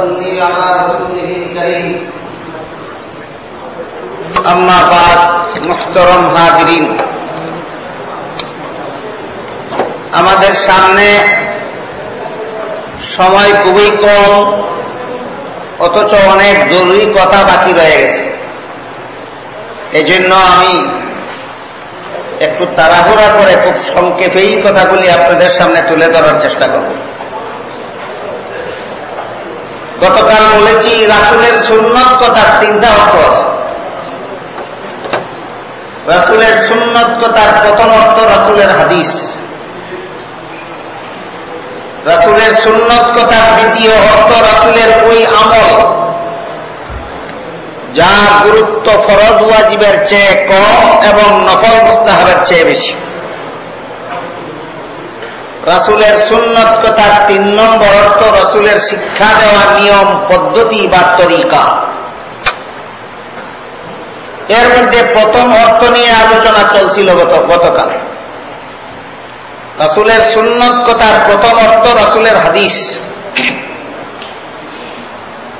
صلي على رسوله الكريم أما بعد محترم হাজিরিন আমাদের সামনে সময় খুবই কম অথচ অনেক জরুরি কথা বাকি রয়ে গেছে এজন্য আমি একটু তাড়াহুড়া করে খুব সংক্ষেপেই কথাগুলি আপনাদের সামনে তুলে ধরার চেষ্টা করব গতকাল বলেছি, রাসুলের সুন্নত কথার তিনটা অর্থ আছে। রাসুলের সুন্নত কথার প্রথম অর্থ রাসুলের হাদিস। রাসুলের সুন্নত কথার দ্বিতীয় অর্থ রাসুলের ওই আমল। যার গুরুত্ব ফরজ, ওয়াজিবের চেয়ে কম এবং নফল মুস্তাহাবের চেয়ে বেশি। রাসুলের সুন্নত কথার তিন নম্বর অর্থ রাসুলের শিক্ষা দেওয়া নিয়ম, পদ্ধতি বা তরিকা। এর মধ্যে প্রথম অর্থ নিয়ে আলোচনা চলছিল গত, গতকাল। রাসুলের সুন্নত কথার প্রথম অর্থ রাসুলের হাদিস।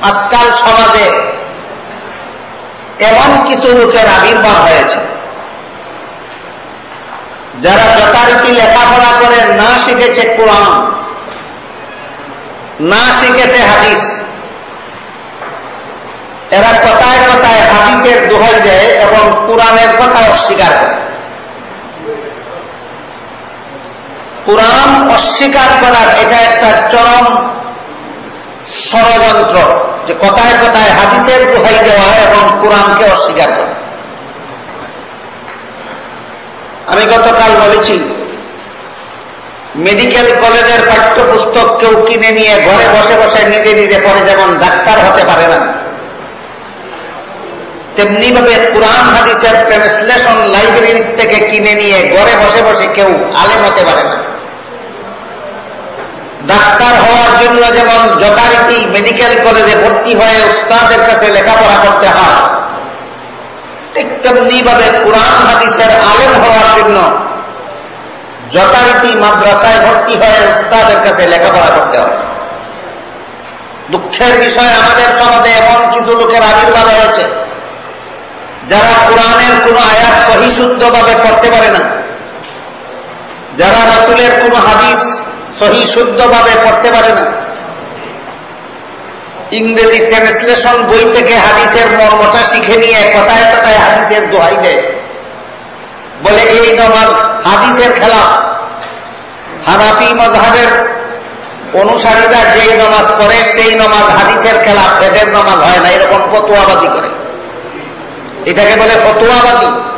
আজকাল সমাজে এমন কিছু লোকের আবির্ভাব হয়েছে। যারা যথারীতি লেখাপড়া করে, না শিখেছে কোরআন, না শিখেছে হাদিস, এরা কথায় কথায় হাদিসের দোহাই দেয় এবং কোরআনের কথা অস্বীকার করে। কোরআন অস্বীকার করার এটা একটা চরম ষড়যন্ত্র যে কথায় কথায় হাদিসের দোহাই দেওয়া এবং কোরআনকে অস্বীকার করা। আমি গতকাল বলেছি মেডিকেল কলেজের পাঠ্যপুস্তক কেউ কিনে নিয়ে ঘরে বসে বসে নিজে নিজে পড়ে যেমন ডাক্তার হতে পারে না। তেমনি ভাবে কোরআন, হাদিসের ট্রান্সলেশন লাইব্রেরি থেকে কিনে নিয়ে ঘরে বসে বসে কেউ আলেম হতে পারে না। ডাক্তার হওয়ার জন্য যেমন যথারীতি মেডিকেল কলেজে ভর্তি হয়ে উস্তাদের কাছে লেখাপড়া করতে হয় ঠিক তেমনি ভাবে কোরআন হাদিসের আলেম হওয়ার জন্য যথারীতি মাদ্রাসায় ভর্তি হয়ে উস্তাদের কাছে লেখাপড়া করতে হয়। দুঃখের বিষয় আমাদের সমাজে এমন কিছু লোকের আবির্ভাব হয়েছে, যারা কোরআনের কোন আয়াত সহিশুদ্ধভাবে পড়তে পারে না, যারা রাসুলের কোন হাদিস সহি শুদ্ধভাবে পড়তে পারে না। ইংরেজি ট্রান্সলেশন বই থেকে হাদিসের মর্মটা শিখে নিয়ে কথায় কথায় হাদিসের দোহাই দেয়। বলে, এই নমাজ হাদিসের খেলা। হানাফি মজহাবের অনুসারীরা যেই নমাজ পড়ে, সেই নমাজ হাদিসের খেলা। এদের নমাজ হয় না, এরকম ফতুয়াবাদী করে। এটাকে বলে ফতুয়াবাদী।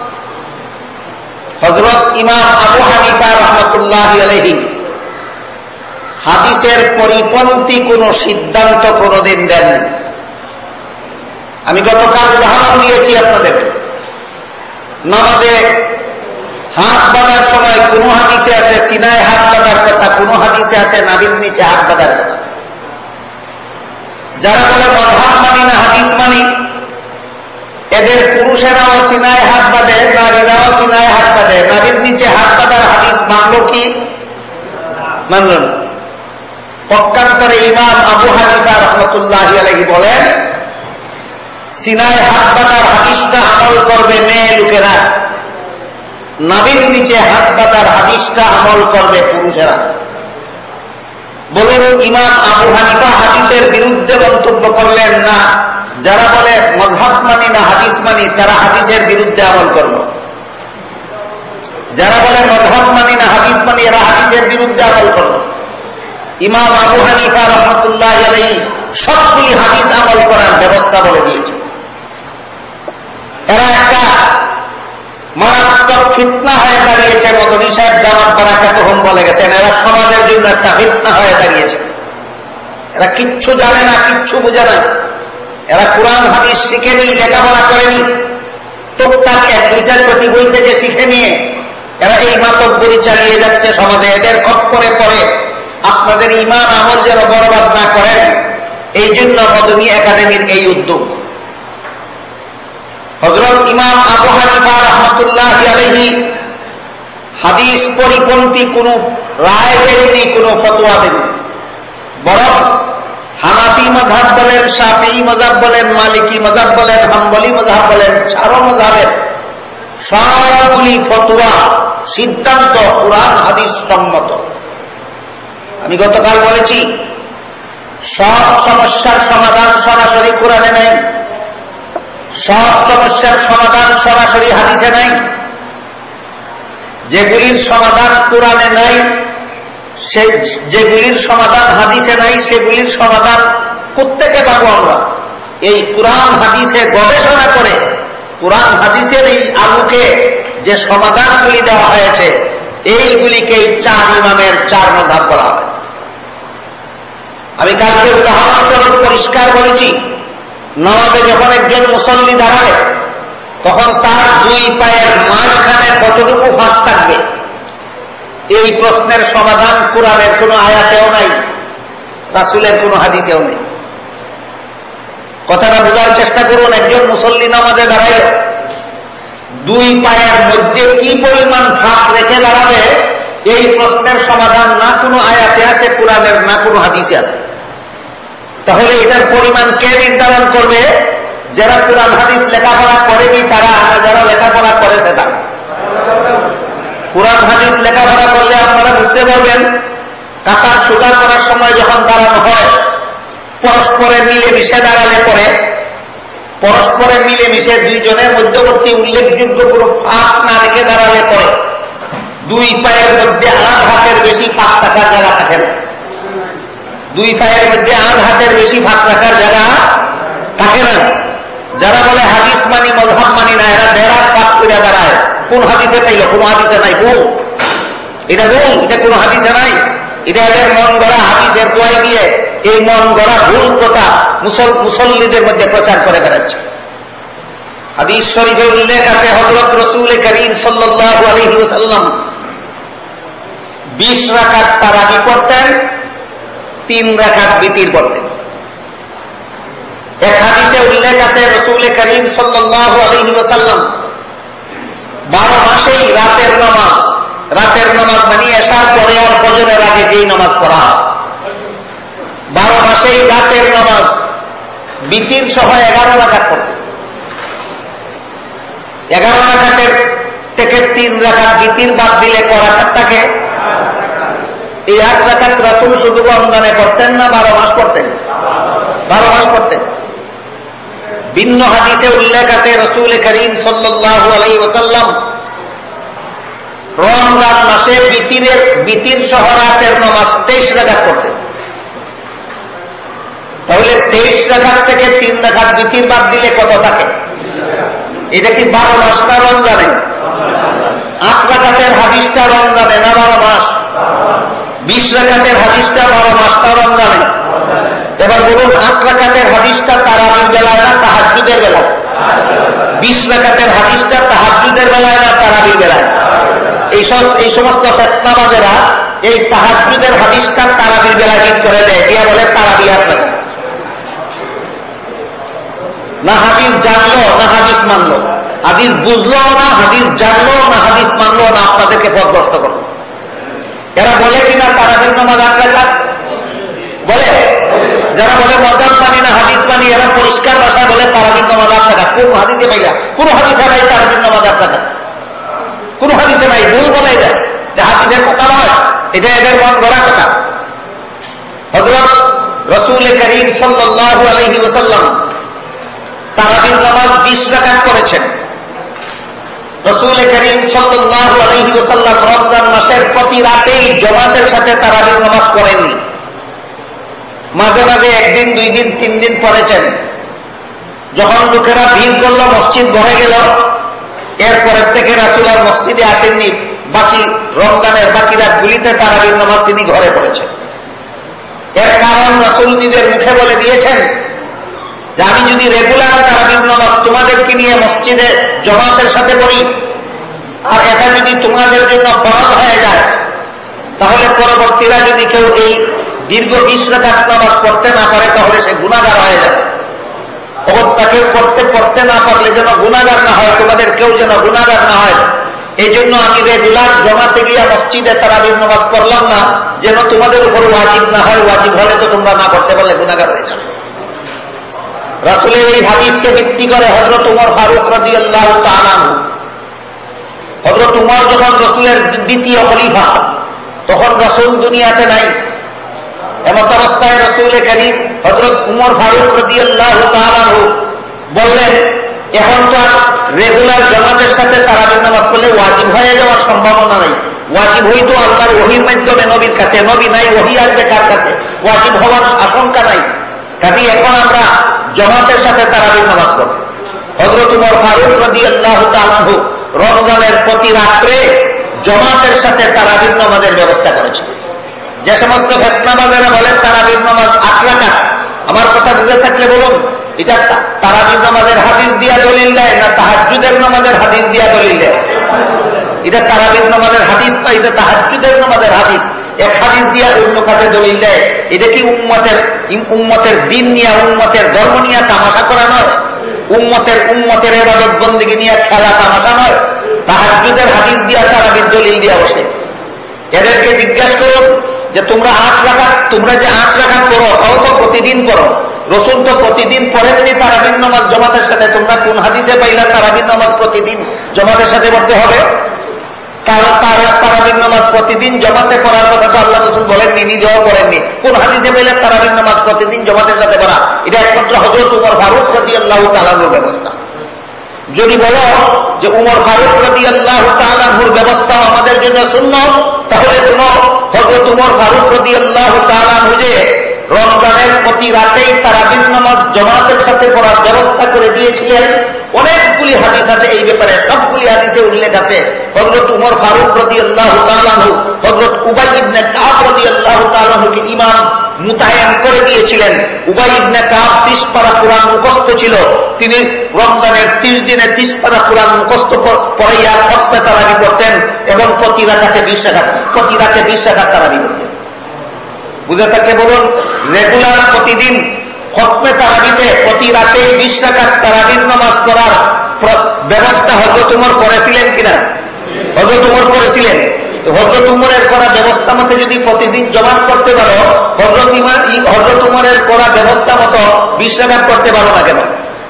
হজরত ইমাম আবু হানিফা রহমতুল্লাহ আলহী হাদিসের পরিপন্থী কোন সিদ্ধান্ত কোনদিন দেননি। আমি গতকাল উদাহরণ দিয়েছি আপনাদের নামাজে হাত বাঁধার সময় কোন হাদিসে আছে, সিনায় হাত বাঁধার কথা, কোন হাদিসে আছে, নাবিল নিচে হাত বাঁধার কথা। যারা বলে মধান মানি না, হাদিস মানি, এদের পুরুষেরাও সিনায় হাত বাঁধে, নারীরাও সিনায় হাত বাঁধে। নাবিল নিচে হাত বাঁধার হাদিস মানল কি? মানল না। পক্ষান্তরে ইমাম আবু হানিফা রহমতুল্লাহ আলহী বলেন, সিনায় হাত বাঁধার হাদিসটা আমল করবে মেয়ে লোকেরা। নাবির নিচে হাত বাঁধার হাদিসটা আমল করবে পুরুষেরা। বলুন, ইমাম আবু হানিফা হাদিসের বিরুদ্ধে মন্তব্য করলেন না। যারা বলে মজহাব মানি না হাদিস মানি, তারা হাদিসের বিরুদ্ধে আমল করল যারা বলে মজহাব মানি না হাদিস মানি, এরা হাদিসের বিরুদ্ধে আমল করল ইমাম আবু হানিফা রহমতুল্লাহ আলাই সবগুলি হাদিস আমল করার ব্যবস্থা বলে দিয়েছে। এরা একটা মারাত্মক ফিতনা হয়ে দাঁড়িয়েছে, মদনী সাহেব দামাত বারাকাত হোম বলে গেছেন, এরা সমাজের জন্য একটা ফিতনা হয়ে দাঁড়িয়েছে। এরা কিচ্ছু জানে না, কিচ্ছু বুঝে না। এরা কোরআন, হাদিস শিখেনি লেখাপড়া করেনি টুকটাক এক, দুইটা চটি বই থেকে শিখে নিয়ে, এরা এই মাতব্বরি চালিয়ে যাচ্ছে সমাজে, এদের খপ্পরে পড়ে। আপনাদের ইমান আমল যেন বরবাদ না করেন, এই জন্য মদনী একাডেমির এই উদ্যোগ। হজরত ইমাম আবু হানিফা রহমতুল্লাহ আলহী হাদিস পরিপন্থী কোন রায় দেননি, কোন ফতোয়া দেননি। বরং হানাফি মজাব বলেন সাফি মজাব বলেন, মালিকি মজাব বলেন, হাম্বলি মজাব বলেন, চারো মজাবের সবগুলি ফতোয়া সিদ্ধান্ত কোরআন হাদিস সম্মত। আমি গতকাল বলেছি, সব সমস্যার সমাধান সরাসরি কোরআনে নেই। সব সমস্যার সমাধান সরাসরি হাদিসে নাই। যেগুলির সমাধান কোরআনে নাই, সে যেগুলির সমাধান হাদিসে নাই, সেগুলির সমাধান প্রত্যেকে পাবো আমরা। এই কোরআন হাদিসে গবেষণা করে, কোরআন হাদিসের এই আলুকে যে সমাধানগুলি দেওয়া হয়েছে এইগুলিকে চার ইমামের চার মধাব বলা হয়। আমি কালকে উদাহরণস্বরূপ পরিষ্কার বলেছি, নবাবে যখন একজন মুসল্লি দাঁড়াবে, তখন তার দুই পায়ের মাঝখানে কতটুকু ফাঁক থাকবে? এই প্রশ্নের সমাধান কোরআনের কোনো আয়াতেও নাই, রাসুলের কোনো হাদিসেও নেই। কথাটা বোঝার চেষ্টা করুন, একজন মুসল্লি নামাজে দাঁড়াইল, দুই পায়ের মধ্যে কি পরিমাণ ফাঁক রেখে দাঁড়াবে, এই প্রশ্নের সমাধান না কোনো আয়াতে আছে, কোরআনের না কোনো হাদিসে আছে। তাহলে এটার পরিমাণ কে নির্ধারণ করবে? যারা কোরআন, হাদিস লেখাপড়া করেনি, তারা যারা লেখাপড়া করেছে, তারা। কোরআন, হাদিস লেখাপড়া করলে আপনারা বুঝতে পারবেন, কাতার সোজা করার সময় যখন দাঁড়ানো হয়, পরস্পরে মিলে মিশে দাঁড়ালে পরে, পরস্পরে মিলে মিশে দুইজনের মধ্যবর্তী উল্লেখযোগ্য কোনো ফাঁক না রেখে দাঁড়ালে পরে, দুই পায়ের মধ্যে আধ হাতের বেশি ফাঁক থাকার জায়গা থাকে না দুই পায়ের মধ্যে আধ হাতের বেশি ফাঁক রাখার জায়গা থাকে না। যারা বলে হাদিস মানি মজহাব মানি না, এরা দেড়া ফাঁক করে দাঁড়ায় কোন হাদিসে পাইল, কোন হাদিসে নাই ভুল এটা ভুল এটা কোন হাদিসে নাই। এটা এদের মন গড়া হাদিসের দোয়াই দিয়ে এই মন গড়া ভুল কথা মুসল্লিদের মধ্যে প্রচার করে বেড়াচ্ছে। হাদিস শরীফে উল্লেখ আছে হজরত রসুল করিম সাল্লাহ আলহি ওসাল্লাম বিশ রাখাত তারাবি করতেন তিন রাখাত বিতির করতেন এক হাদিসে উল্লেখ আছে, রসুল করিম সাল্লাহ আলহি ওসাল্লাম বারো মাসেই রাতের নামাজ রাতের নামাজ মানে এসার পরে আর ফজরের আগে যেই নামাজ পড়া হয়। বারো মাসেই রাতের নামাজ, বিতির সহ এগারো রাখাত করতেন এগারো রাখাতের থেকে তিন রাখাত বিতির বাদ দিলে করাকাত থাকে? এই আট রাখাত রাসুল শুধু রমজানে করতেন না বারো মাস করতেন বারো মাস করতেন ভিন্ন হাদিসে উল্লেখ আছে, রসুল করিম সাল্লাহ আলাই ওসাল্লাম রমজান মাসে বিতিরের, বিতির সহ রাতের নামাজ তেইশ রাখাত করতেন তাহলে তেইশ রাখাত থেকে তিন রাখাত বিতির বাদ দিলে কত থাকে? এটা কি বারো মাসটা রমজানে? আট রাখাতের হাদিসটা রমজানে না বারো মাস? বিশ রাখাতের হাদিসটা বারো মাসটা রমজানে এবার বলুন, আট রাখাতের হাদিসটা তারাবির বেলায় না তাহাজুদের বেলায়? বিশ রাখাতের হাদিসটা তাহাজুদের বেলায় না তারাবির বেলায়? এইসব এই সমস্ত ফেতনাবাজেরা এই তাহাজুদের হাদিসটা তারাবির বেলায় ঠিক করে দেয়। দিয়া বলে, তারাবি রাখা না হাদিস জানলো, না হাদিস মানলো। হাদিস বুঝলো না, হাদিস জানলো, না হাদিস মানলো, না আপনাদেরকে পথগ্রস্ত করল। এরা বলে কিনা তারাবির নামাজ আট রাখা বলে? যারা বলে মজাব মানি না হাদিস মানি এরা পরিষ্কার ভাষায় বলে তারাবির নামাজ আট টাকা কোন হাদিসে পাইলা কোন হাদিসে নাই তারাবির নামাজ আট টাকা কোন হাদিসে নাই? ভুল বলে এটা। যে হাদিসের কথা নয়, এটা এদের মন গড়া কথা। হজরত রসুল করিম সাল্লাহ আলহি ওসাল্লাম তারাবির নামাজ বিশ রাকাত করেছেন। রসুল করিম সাল্লাহ রমজান মাসের প্রতি রাতেই জমাতের সাথে তারাবির নামাজ করেননি মাঝে মাঝে একদিন, দুই দিন, তিন দিন পড়েছেন। যখন লোকেরা ভিড় করল, মসজিদ ভরে গেল। এরপরের থেকে রাসুল আর মসজিদে আসেননি। বাকি রমজানের বাকি রাতগুলিতে তারাবির নামাজ তিনি ঘরে পড়েছেন। এর কারণ রাসুল নিজের মুখে বলে দিয়েছেন যে আমি যদি রেগুলার তারাবির নামাজ তোমাদেরকে নিয়ে মসজিদে জমাতের সাথে পড়ি, আর এটা যদি তোমাদের জন্য ফরজ হয়ে যায়, তাহলে পরবর্তীরা যদি কেউ এই দীর্ঘ বিশ রাখাত নামাজ পড়তে না পারে, তাহলে সে গুণাগার হয়ে যাবে। কেউ করতে পড়তে না পারলে যেন গুণাগার না হয়, তোমাদের কেউ যেন গুণাগার না হয়। এই জন্য আমি রেগুলার জমাতে গিয়া মসজিদে তারাবির নামাজ পড়লাম না, যেন তোমাদের উপর ওয়াজিব না হয়, ওয়াজিব হলে তো তোমরা না করতে পারলে গুণাগার হয়ে যাবে। রাসুলের এই হাদিসকে ভিত্তি করে হজরত উমর ফারুক রাজি আল্লাহ হজরত উমর যখন রসুলের দ্বিতীয় খলিফা, তখন রসুল দুনিয়াতে নাই। এমত অবস্থায় রসুল করিম হজরত উমর ফারুক রাজি আল্লাহ বললেন, এখন তো রেগুলার জমাতের সাথে তারাবির নামাজ পড়লে ওয়াজিব হয়ে যাওয়ার সম্ভাবনা নাই। ওয়াজিব হই তো আল্লাহর ওহির মাধ্যমে নবীর কাছে। নবী নাই, ওহি আসবে কার কাছে? ওয়াজিব হওয়ার আশঙ্কা নাই। কাজে এখন আমরা জমাতের সাথে তারাবির নামাজ পড়ব হজরত উমর ফারুক রদি আল্লাহ রমজানের প্রতি রাত্রে জমাতের সাথে তারাবির নামাজের ব্যবস্থা করেছে যে সমস্ত ফেতনাবাজারা বলেন তারাবির নামাজ আট রাখা আমার কথা বুঝে থাকলে বলুন, এটা তারাবির নামাজের হাদিস দিয়া দলিল দেয় না তাহাজুদের নামাজের হাদিস দিয়া দলিল দেয়? এটা তারাবির নামাজের হাদিস না, এটা তাহাজুদের নামাজের হাদিস। এক হাদিস দিয়া অন্য খাতে দলিল দেয়। এটা কি উম্মতের উম্মতের দিন নিয়ে, উম্মতের ধর্ম নিয়ে তামাশা করা নয়? উম্মতের উম্মতের এবাদত বন্দীকে নিয়ে খেলা তামাশা নয়? তাহাজুদের হাদিস দিয়া তারাবির দলিল দিয়া বসে। এদেরকে জিজ্ঞাসা করুন যে, তোমরা আট রাখা তোমরা যে আট রাখা করো তাও তো প্রতিদিন করো রসুল তো প্রতিদিন পড়েননি তারাবিন নামাজ জমাতের সাথে। তোমরা কোন হাদিসে পাইলা তারাবিন নামাজ প্রতিদিন জমাতের সাথে পড়তে হবে? তারাবিন নামাজ প্রতিদিন জমাতে পড়ার কথা তো আল্লাহ রসুল বলেননি নিজেও করেননি কোন হাদিসে পাইলে তারাবিন নামাজ প্রতিদিন জমাতের সাথে পড়া এটা একমাত্র হজরত উমর ফারুক রাজি আল্লাহ তালানোর ব্যবস্থা। যদি বলো যে উমর ফারুক রাজি আল্লাহ তালাহুর ব্যবস্থা আমাদের জন্য শূন্য তাহলে শুনো হজরত উমর ফারুক রাজি আল্লাহ তালাহু যে রমজানের প্রতি রাতেই তারাবির নামাজ জমাতের সাথে পড়ার ব্যবস্থা করে দিয়েছিলেন। অনেকগুলি হাদিস আছে, এই ব্যাপারে সবগুলি হাদিসে উল্লেখ আছে। হজরত উমর ফারুক প্রতি আল্লাহ তালাহু হজরত উবাই ইবনে কাব প্রতি আল্লাহ তালাহুকে ইমাম মুতায়ন করে দিয়েছিলেন। উবাই ইবনে কাব ত্রিশ পারা কোরআন মুখস্থ ছিল। তিনি রমজানের ত্রিশ দিনে ত্রিশ পারা কোরআন মুখস্থ পড়াইয়া খপ্পে তারাবি করতেন এবং প্রতি রাখাতে বিশ রাখাত প্রতি রাতে বিশ রাখাত তারাবি করতেন বুঝে থাকলে বলুন, রেগুলার প্রতিদিন খতমে তারাবিতে, প্রতি রাতে বিশ টাকার তারাবির নামাজ পড়ার ব্যবস্থা হজরত উমর করেছিলেন কিনা? হজরত উমর করেছিলেন। হজরত উমরের করা ব্যবস্থা মতে যদি প্রতিদিন জমা করতে পারো, হজরত হজরত উমরের করা ব্যবস্থা মতো বিশ টাকা করতে পারো না কেন?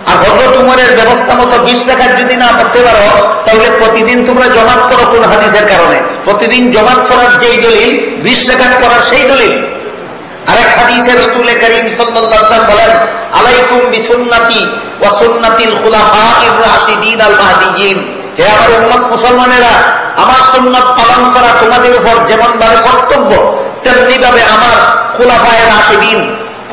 আর হজরত উমরের ব্যবস্থা মতো বিশ টাকার যদি না করতে পারো, তাহলে প্রতিদিন তোমরা জমাত করো কোন হাদিসের কারণে? প্রতিদিন জমাত করার যেই দলিল, বিশ টাকা করার সেই দলিল। আরেক হাদিসে রসুল করিম সাল্লাম বলেন, আলাইকুম বিসুন্নাতি ওয়াসুন্নাতিল খুলাফা ইব্রাহিদিন আল মাহদিয়িন হে আমার উন্মত মুসলমানেরা, আমার সুন্নত পালন করা তোমাদের উপর যেমন ভাবে কর্তব্য তেমনি ভাবে আমার খুলাফায় রাশিদিন।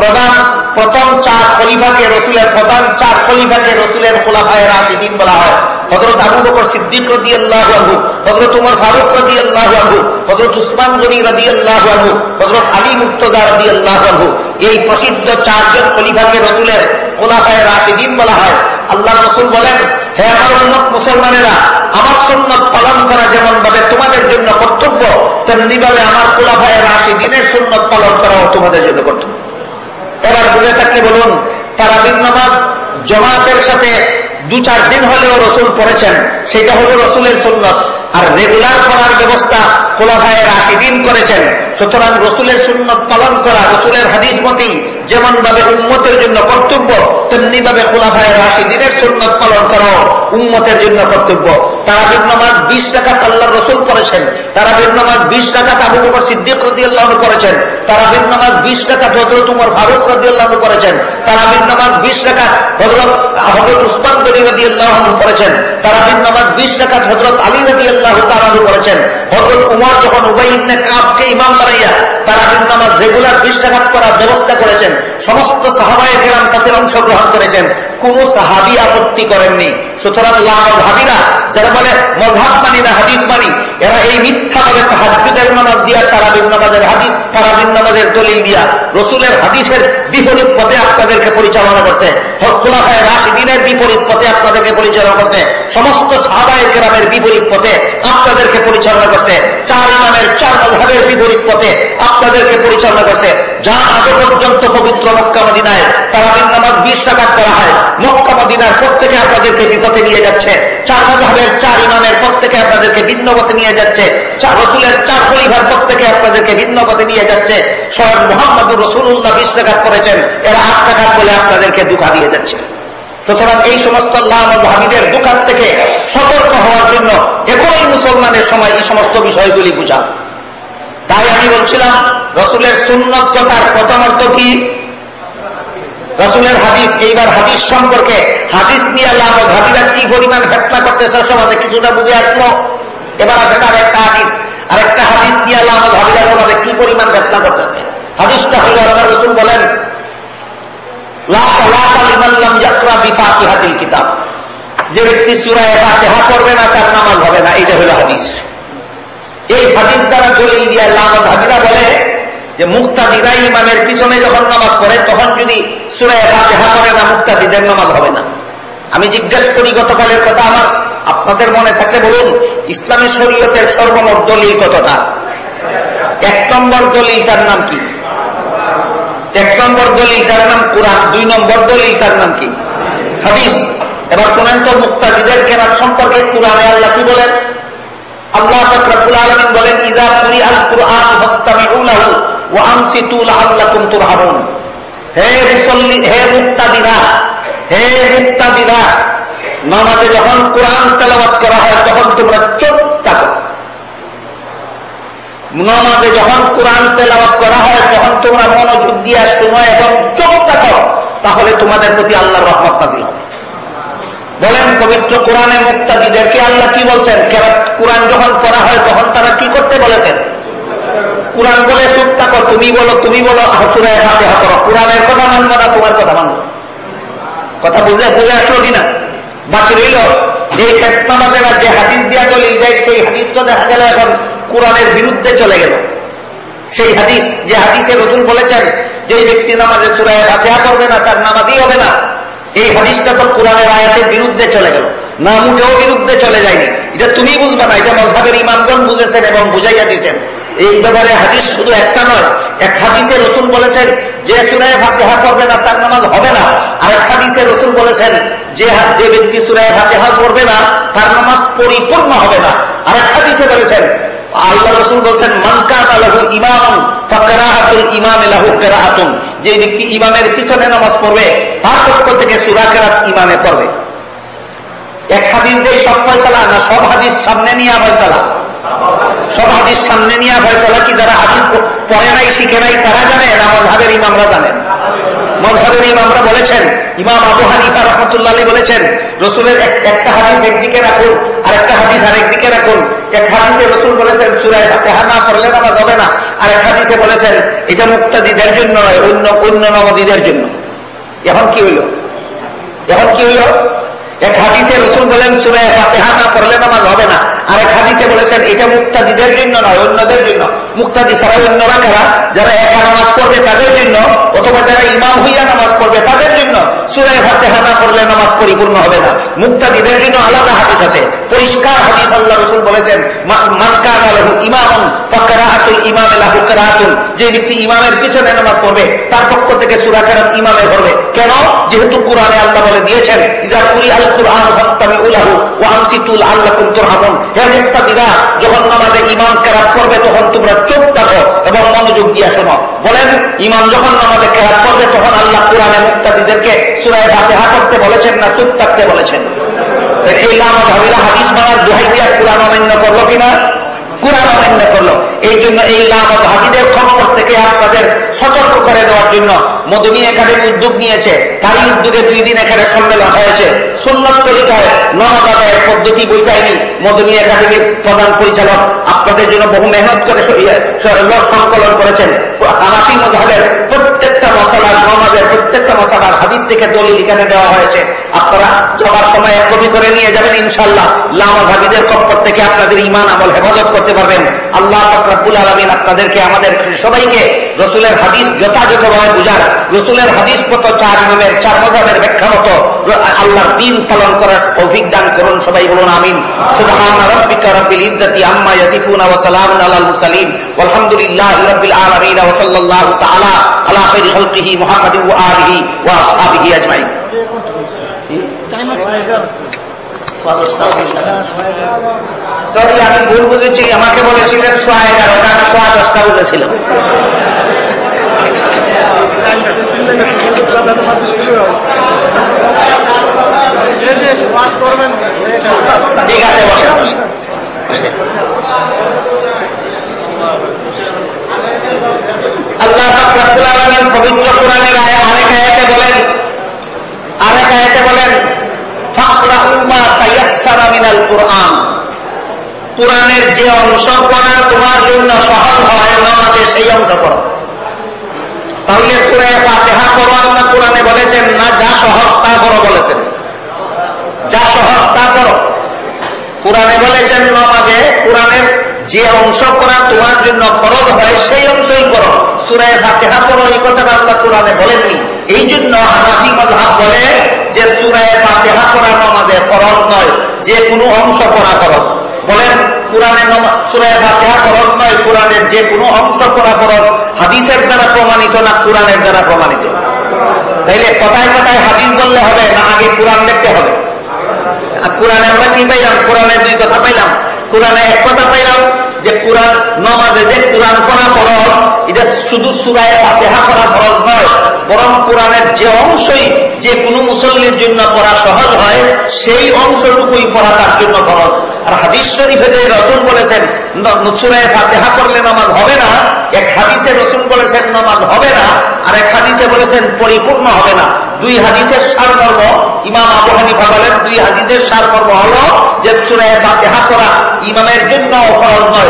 প্রধান, প্রথম চার খলিফাকে রসুলের, প্রধান চার খলিফাকে রসুলের খোলাফায় রাশিদিন বলা হয়। হজরত আবু বকর সিদ্দিক রদি আল্লাহ আহু হজরত উমর ফারুক রদি আল্লাহ আহু হজরত উসমান গনি রদি আল্লাহ আহু হজরত আলী মুক্তদা রদি আল্লাহ আহু এই প্রসিদ্ধ চারজন খলিফাকে রসুলের খোলাফায় রাশিদিন বলা হয়। আল্লাহ রসুল বলেন, হে আমার উন্নত মুসলমানেরা, আমার সুন্নত পালন করা যেমন ভাবে তোমাদের জন্য কর্তব্য তেমনি ভাবে আমার খোলাফায় রাশিদিনের সুন্নত পালন করাও তোমাদের জন্য কর্তব্য। এবার বুঝে থাকলে বলুন, তারাবির নামাজ জমাতের সাথে দু চার দিন হলেও রসুল পড়েছেন, সেটা হলো রসুলের সুন্নত। আর রেগুলার করার ব্যবস্থা খোলাফায়ের আশি দিন করেছেন। সুতরাং রসুলের সুন্নত পালন করা, রসুলের হাদিস মতি যেমন ভাবে উন্মতের জন্য কর্তব্য তেমনি ভাবে খোলাফায়ের আশি দিনের সুন্নত পালন করাও উন্মতের জন্য কর্তব্য। তারাবির নামাজ বিশ টাকা আল্লাহ রসুল করেছেন তারাবির নামাজ বিশ টাকা আবু বকর সিদ্দিক রদি আল্লাহ করেছেন তারাবির নামাজ বিশ টাকা হজরত উমর ফারুক রদি আল্লাহ করেছেন তারাবির নামাজ বিশ টাকা হজরত হজরত উসমান গনি রদি আল্লাহ করেছেন তারাবির নামাজ বিশ টাকা হজরত আলী রদি আল্লাহ তালাহু করেছেন হজরত উমর যখন উবাই ইবনে কাবকে ইমাম বানাইয়া তারাবির নামাজ রেগুলার বিশ টাকা করার ব্যবস্থা করেছেন সমস্ত সাহাবায় কেরাম তাতে অংশগ্রহণ করেছেন। কোন সাহাবি আপত্তি করেননি। সুতরাং লাভাবিরা যারা বলে মধাব মানি না হাদিস মানি, এরা এই মিথ্যা ভাবে তাহাজুদের নামাজ দিয়া তারাবিন নামাজের হাদিস তারাবিন নামাজের দলিল দিয়া রসুলের হাদিসের বিপরীত পথে আপনাদেরকে পরিচালনা করছে। খোলাফায় রাশিদিনের বিপরীত পথে আপনাদেরকে পরিচালনা করছে। সমস্ত সাহাবায় কেরামের বিপরীত পথে আপনাদেরকে পরিচালনা করছে। চার ইমামের চার মধাবের বিপরীত পথে আপনাদেরকে পরিচালনা করছে। যা আগে পর্যন্ত পবিত্র মক্কা মদিনায় তারাবিন নামাজ বিশ টাকা করা হয় মক্কা, মদিনার প্রত্যেকে আপনাদেরকে বিপথে নিয়ে যাচ্ছে। চার মজাহের চার ইমামের প্রত্যেকে আপনাদেরকে ভিন্ন পথে নিয়ে যাচ্ছে। চার রসুলের চার পরিবার প্রত্যেকে আপনাদেরকে ভিন্ন পথে নিয়ে যাচ্ছে। স্বয়ং মোহাম্মদুর রসুল্লাহ বিশ টাকাত করেছেন। এরা আট টাকাত বলে আপনাদেরকে দুঃখা দিয়ে যাচ্ছে। সুতরাং এই সমস্ত হাবিদের দোকান থেকে সতর্ক হওয়ার জন্য এখনই মুসলমানের সময় এই সমস্ত বিষয়গুলি বুঝা। তাই আমি বলছিলাম, রসুলের সুন্নত কথার প্রথম অর্থ কি? রসুলের হাদিস, এইবার হাদিস সম্পর্কে হাদিস নিয়ে আল্লাহ হাবিরা কি পরিমাণ ফেতনা করতেছে সমাজে কিছুটা বুঝে আসলো এবার আসেন আর একটা হাদিস। আর একটা হাদিস নিয়ে আল্লাহ হাবিরা সমাজে কি পরিমাণ ফেতনা করতেছে। হাদিসটা হল আল্লাহ রসুল বলেন যে ব্যক্তি সুরায় করবে না, তার নামাজ হবে না এটা হলো হাদিস। এই হাদিস দ্বারা দলিল দিয়ে লামত হাবিরা বলে যে মুক্তাদিরা ইমামের পিছনে যখন নামাজ পড়ে, তখন যদি সুরায় করে না, মুক্তাদিদের নামাজ হবে না। আমি জিজ্ঞেস করি, গতকালের কথা আমার, আপনাদের মনে থাকলে বলুন, ইসলামী শরীয়তের সর্বমোট দলিল কতটা? এক নম্বর দলিল তার নাম কি? এক নম্বর দলিল তার নাম কোরআন, দুই নম্বর দলিল তার নাম কি? হাদিস। এবার শোনেন তো মুক্তাদিদের কেরাত সম্পর্কে কোরআনে আল্লাহ কি বলেন? আল্লাহ ফকরাবুল আলমিন বলেন ইজা পুরি আল কুরআন হস্তামিউলাহু হে মুসল্লি, হে মুক্তাদিরা, হে নামাজে যখন কোরআন তেলাওয়াত করা হয়, তখন তোমরা চুপ থাকো। নমাজে যখন কোরআন তেলাওয়াত করা হয়, তখন তোমরা মনোযোগ দিয়ে সময় এবং চোখ থাকো। তাহলে তোমাদের প্রতি আল্লাহর রহমত নাজিল হবে। বলেন, পবিত্র কোরআনে মুক্তাদিদেরকে আল্লাহ কি বলছেন? কোরআন যখন করা হয়, তখন তারা কি করতে বলেছেন? কোরআন বলে, চুপ থাকো, তুমি বলো তুমি বলো হাসুরায় হাতে হাত কোরআনের কথা মানবো না, তোমার কথা মানবো। কথা বুঝে বুঝে আসলো কিনা বাকি রইল এই ফেতনাবাদেরা যে হাদিস দিয়া দলিল দেয়, সেই হাদিস তো দেখা গেল এখন কোরআনের বিরুদ্ধে চলে গেল। সেই হাদিস, যে হাদিসে নতুন বলেছেন, যে ব্যক্তি নামাজে চূড়ায় ফাতেহা করবে না, তার নামাজই হবে না। এই হাদিসটা তো কোরআনের আয়াতের বিরুদ্ধে চলে গেল। না মুখেও বিরুদ্ধে চলে যায়নি। এটা তুমি বুঝবা না, এটা মজহাবের ইমামগণ বুঝেছেন এবং বুঝাইয়া দিয়েছেন। এই ব্যাপারে হাদিস শুধু একটা নয়, এক হাদিসে রসুল বলেছেন, যে সুরায় ফাতেহা করবে না, তার নামাজ হবে না। আর এক হাদিসে রসুল বলেছেন, যে যে ব্যক্তি সুরায় ফাতেহা করবে না, তার নামাজ পরিপূর্ণ হবে না। আর এক হাদিসে বলেছেন, আল্লাহ রসুল বলছেন মানকান আলাহু ইমাম ফকরাহাতুল ইমাম লাহু কেরাহাতুন যে ব্যক্তি ইমামের পিছনে নামাজ পড়বে, তার পক্ষ থেকে সুরাকেরাত ইমামে পড়বে। এক হাদিস দিয়ে সব ফয়সালা? না, সব হাদিস সামনে নিয়ে ফয়সালা? সব হাদিস সামনে নিয়ে ফয়সালা কি যারা হাদিস পড়ে নাই, শিখে নাই, তারা জানে না মজহাবের ইমামরা জানেন? মজহাবের ইমামরা বলেছেন, ইমাম আবু হানিফা রহমতুল্লাহ বলেছেন রসুলের একটা হাদিস একদিকে রাখুন আর একটা হাদিস আরেকদিকে রাখুন। এক হাদিসে রসুল বলেছেন চূড়ায় ফাতেহা না করলে নামাজ হবে না। আর এক হাদিসে বলেছেন, এটা মুক্তাদিদের জন্য নয়, অন্য অন্য নবদীদের জন্য। এখন কি হইল? এখন কি হইল? এক হাদিসে রসুল বলেন চূড়ায় ফাতেহা না করলে নামাজ হবে না। আর এক হাদিসে বলেছেন, এটা মুক্তাদিদের জন্য নয়, অন্যদের জন্য। মুক্তাদি ছাড়া অন্যরা কারা যারা একা নামাজ পড়বে তাদের জন্য, অথবা যারা ইমাম হইয়া নামাজ পড়বে তাদের জন্য সুরায় ফাতেহা না করলে নামাজ পরিপূর্ণ হবে না। মুক্তাদিদের জন্য আলাদা হাদিস আছে। পরিষ্কার হাদিস আল্লাহ রসুল বলেছেন মানকান আলহু ইমামন ফকরাহাতুল ইমাম লাহু করাহাতুল যে ব্যক্তি ইমামের পিছনে নামাজ পড়বে, তার পক্ষ থেকে সুরা কেরাত ইমামে পড়বে কেন? যেহেতু কোরআনে আল্লাহ বলে দিয়েছেন ইজা কুরি আল কুরআন ফাস্তামি হে যখন নামাজে ইমান কেরাত করবে, তখন তোমরা চোখ থাকো এবং মনোযোগ দিয়ে শোনো। বলেন ইমান যখন নামাজে কেরাত করবে, তখন আল্লাহ কোরআনে মুক্তাদিদেরকে সুরায় ফাতেহা করতে বলেছেন না চোখ থাকতে বলেছেন? এই লামা ভাবিরা হাদিস মানার দোহাই দিয়া কোরআন অমান্য করল কিনা? কোরআন অমান্য করল। এই জন্য এই লামা হাবিদের খবর থেকে আপনাদের সতর্ক করে দেওয়ার জন্য মদনী একাডেমি উদ্যোগ নিয়েছে। তারই উদ্যোগে দুই দিন এখানে সম্মেলন হয়েছে। সুন্নত তরিকায় নবাদায়ের পদ্ধতি বইটাইনি মদনী একাডেমির প্রধান পরিচালক আপনাদের জন্য বহু মেহনত করে সংকলন করেছেন। হানাফি মজাহের প্রত্যেকটা মশলার নমাজের প্রত্যেকটা মশলার হাদিস থেকে দলিল এখানে দেওয়া হয়েছে। আপনারা সবার সময় এক কপি করে নিয়ে যাবেন ইনশাল্লাহ লামা হাবিদের কপ্পর থেকে আপনাদের ইমান আমল হেফাজত করতে পারবেন। আল্লাহ ফকরাবুল আলমিন আপনাদেরকে আমাদের সবাইকে রসুলের হাদিস যথাযথভাবে বুঝার রসুলের হাদিস মতো চার ইমামের চার মজাবের ব্যাখ্যা মতো আল্লাহর দিন পালন করার অভিজ্ঞান করুন সবাই বলুন আমিন সুবহান রাব্বিকা রাব্বিল ইজ্জাতি আম্মা ইয়াসিফুন ওয়া সালামুন আলাল মুরসালিন والحمدلله رب العالمين وصلى الله تعالى على خير خلقه محمد وآله وأصحابه أجمعين সরি আমি ভুল বুঝেছি। আমাকে বলেছিলেন এগারোটা আমি দশটা ঠিক আছে আল্লাহ পবিত্র কোরআনের আয়া আরেক আয়াতে বলেন আরেক আয়াতে বলেন ফাকরাউ মা তায়াসসারা মিনাল কোরআনের যে অংশ পড়া তোমার জন্য সহজ হয় নামাজে সেই অংশ পড়ো। তাহলে কোরআনে ফাতিহা করো আল্লাহ কোরআনে বলেছেন, না, যা সহজ তা করো বলেছেন। যা সহজ তা করো কোরআনে বলেছেন, নামাজে কোরআনের যে অংশ করা তোমার জন্য ফরজ হয়, সেই অংশই করো সুরায় ফাতেহা করো এই কথাটা আল্লাহ কোরআনে বলেননি। এই জন্য হানাফি মজহাব বলে যে সুরায় ফাতেহা করা নামাজে ফরজ নয়, যে কোনো অংশ করা ফরজ। বলেন কোরআনের সুরায় ফাতেহা ফরজ নয় কোরআনের যে কোনো অংশ করা ফরজ, হাদিসের দ্বারা প্রমাণিত না কোরআনের দ্বারা প্রমাণিত? তাইলে কথায় কথায় হাদিস বললে হবে না আগে কোরআন দেখতে হবে? কোরআনে আমরা কি পাইলাম? কোরআনে দুই কথা পাইলাম। কোরআনে এক কথা পাইলাম যে কোরআন নমাজে, যে কোরআন করা ফরজ, এটা শুধু সুরায় ফাতেহা করা ফরজ নয়, বরং কোরআনের যে অংশই যে কোনো মুসল্লির জন্য পড়া সহজ হয়, সেই অংশটুকুই পড়া তার জন্য ফরজ। আর হাদিস শরীফে যে রসুল বলেছেন সুরায় ফাতেহা করলে নামাজ হবে না, এক হাদিসে রসুন বলেছেন নামাজ হবে না আর এক হাদিসে বলেছেন পরিপূর্ণ হবে না। দুই হাদিসের সারমর্ম, ইমাম আবু হানিফা বলেন, দুই হাদিসের সারমর্ম হল যে সুরায় ফাতেহা করা ইমামের জন্য ফরজ নয়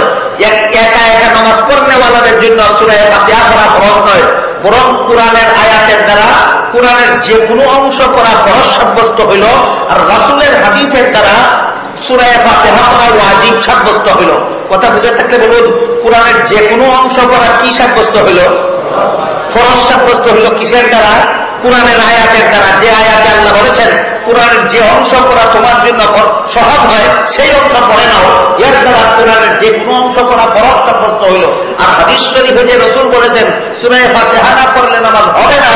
একা একা নামাজ পড়নেওয়ালাদের জন্য সুরায় ফাতেহা করা ফরজ নয়, বরং কোরআনের আয়াতের দ্বারা কোরআনের যে কোনো অংশ করা ফরজ সাব্যস্ত হইল, আর রাসুলের হাদিসের দ্বারা সুরায় ফাতেহা করা ওয়াজিব সাব্যস্ত হইল। কথা বুঝে থাকলে বলুন, কোরআনের যে কোনো অংশ করা কি সাব্যস্ত হইল? ফরজ সাব্যস্ত হইল কিসের দ্বারা? কোরআনের আয়াতের দ্বারা যে আয়াতে আল্লাহ বলেছেন, কোরআনের যে অংশ করা তোমার জন্য সহজ হয়, সেই অংশ পড়ে নাও। এর দ্বারা কোরআনের যে কোনো অংশ করা ফরজ সাব্যস্ত হইল। আর হাদিস শরীফে যে রসুল বলেছেন, সুরায় ফাতেহা না করলে নামাজ হবে না,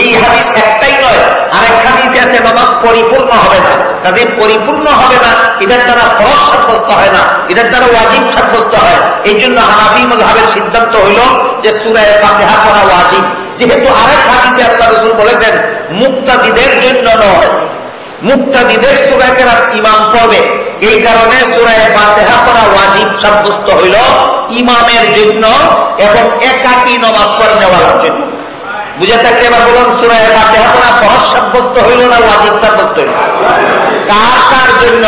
এই হাদিস একটাই নয়। আরেক হাদিস আছে, নামাজ পরিপূর্ণ হবে না। কাজে পরিপূর্ণ হবে না, এটার দ্বারা ফরজ সাব্যস্ত হয় না, এটার দ্বারা ওয়াজিব সাব্যস্ত হয়। এই জন্য হানাফি মজহাবের সিদ্ধান্ত হইল যে সুরায় ফাতেহা করা ওয়াজিব। যেহেতু আরেক হাদিসে আল্লাহ রসুল বলেছেন, মুক্তাদিদের জন্য নয়। মুক্তাদিদের সুরাকের ইমাম পড়বে। এই কারণে সুরায় ফাতেহা করা ওয়াজিব সাব্যস্ত হইল ইমামের জন্য এবং একাকী নমাজ নেওয়ার জন্য। বুঝে থাকলে এবার বলুন সুরায় ফাতেহা করা ফরজ সাব্যস্ত হইল না ওয়াজিব সাব্যস্ত হইল? কার কার জন্য?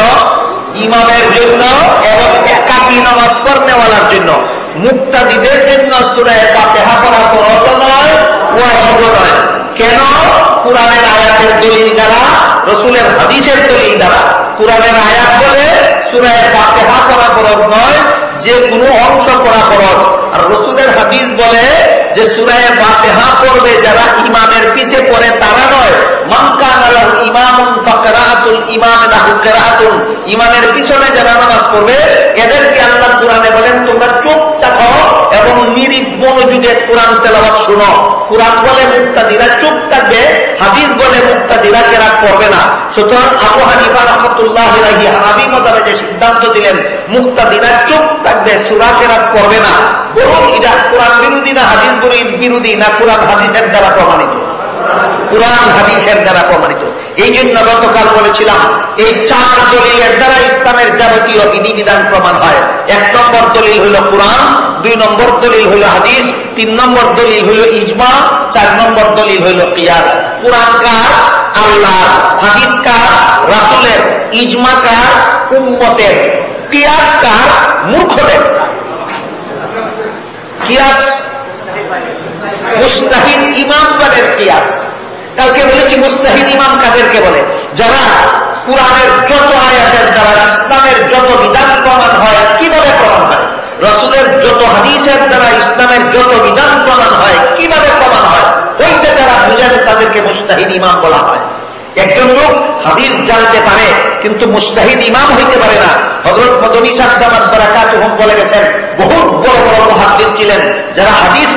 ইমামের জন্য এবং একাকী নমাজ নেওয়ার জন্য। মুক্তাদিদের জন্য সুরায় ফাতেহা করা ফরজ নয়। ওয়াজিব নয়। কেন? কোরআনের আয়াতের দলিল দ্বারা, রসুলের হাদিসের দলিল দ্বারা। কোরআনের আয়াত বলে সুরায় ফাতেহা করা ফরজ নয়, যে কোনো অংশ করা ফরজ। আর রসুলের হাদিস বলে যে সুরায় ফাতেহা পড়বে, যারা ইমামের পিছে পড়ে, তারা নয়। ইমামের পিছনে যারা নামাজ পড়বে, এদেরকে আল্লাহ কোরআনে বলেন, তোমরা থাকো এবং কোরআন তেলাওয়াত শুনো। কোরআন বলে মুক্তাদিরা থাকবে বলে মুক্তাদিরা করবে না। সুতরাং আবু হানিফা রহমতুল্লাহ মতাবে যে সিদ্ধান্ত দিলেন, মুক্তাদিরা চুপ থাকবে, সুরা কেরাত করবে না। বরং এটা কোরআন বিরোধী না, হাদিস বিরোধী না কোরআন হাদিসের দ্বারা প্রমাণিত? কোরআন হাদিসের দ্বারা প্রমাণিত। এই জন্য গতকাল বলেছিলাম, এই চার দলিলের দ্বারা ইসলামের যাবতীয় বিধিবিধান প্রমাণ হয়। এক নম্বর দলিল হইল কোরআন, দুই নম্বর দলিল হইল হাদিস, তিন নম্বর দলিল হইল ইজমা, চার নম্বর দলিল হইল কিয়াস। কোরআন কার? আল্লাহ হাদিস কার? রাসুলের। ইজমা কার? উম্মতের। কিয়াস কার? মূর্খদের। কিয়াস মুস্তাহিদ ইমাম ইমামবাদের কিয়াস? কালকে বলেছি মুস্তাহিদ ইমাম কাদেরকে বলে। যারা কোরআনের যত আয়াতের দ্বারা, ইসলামের যত বিধান প্রমাণ হয়, কীভাবে প্রমাণ হয়? রসুলের যত হাদিসের দ্বারা, ইসলামের যত বিধান প্রমাণ হয়, কীভাবে প্রমাণ হয়? ওইটা যারা বুঝেন, তাদেরকে মুস্তাহিদ ইমাম বলা হয়। একজন লোক হাদিস জানতে পারে, কিন্তু মুস্তাহিদ ইমাম হইতে পারে না। হজরত মদনী সাদ্দামাত বারাকাতুহম বলে গেছেন, বহুত বড় বড় মহাদিস ছিলেন, যারা হাদিস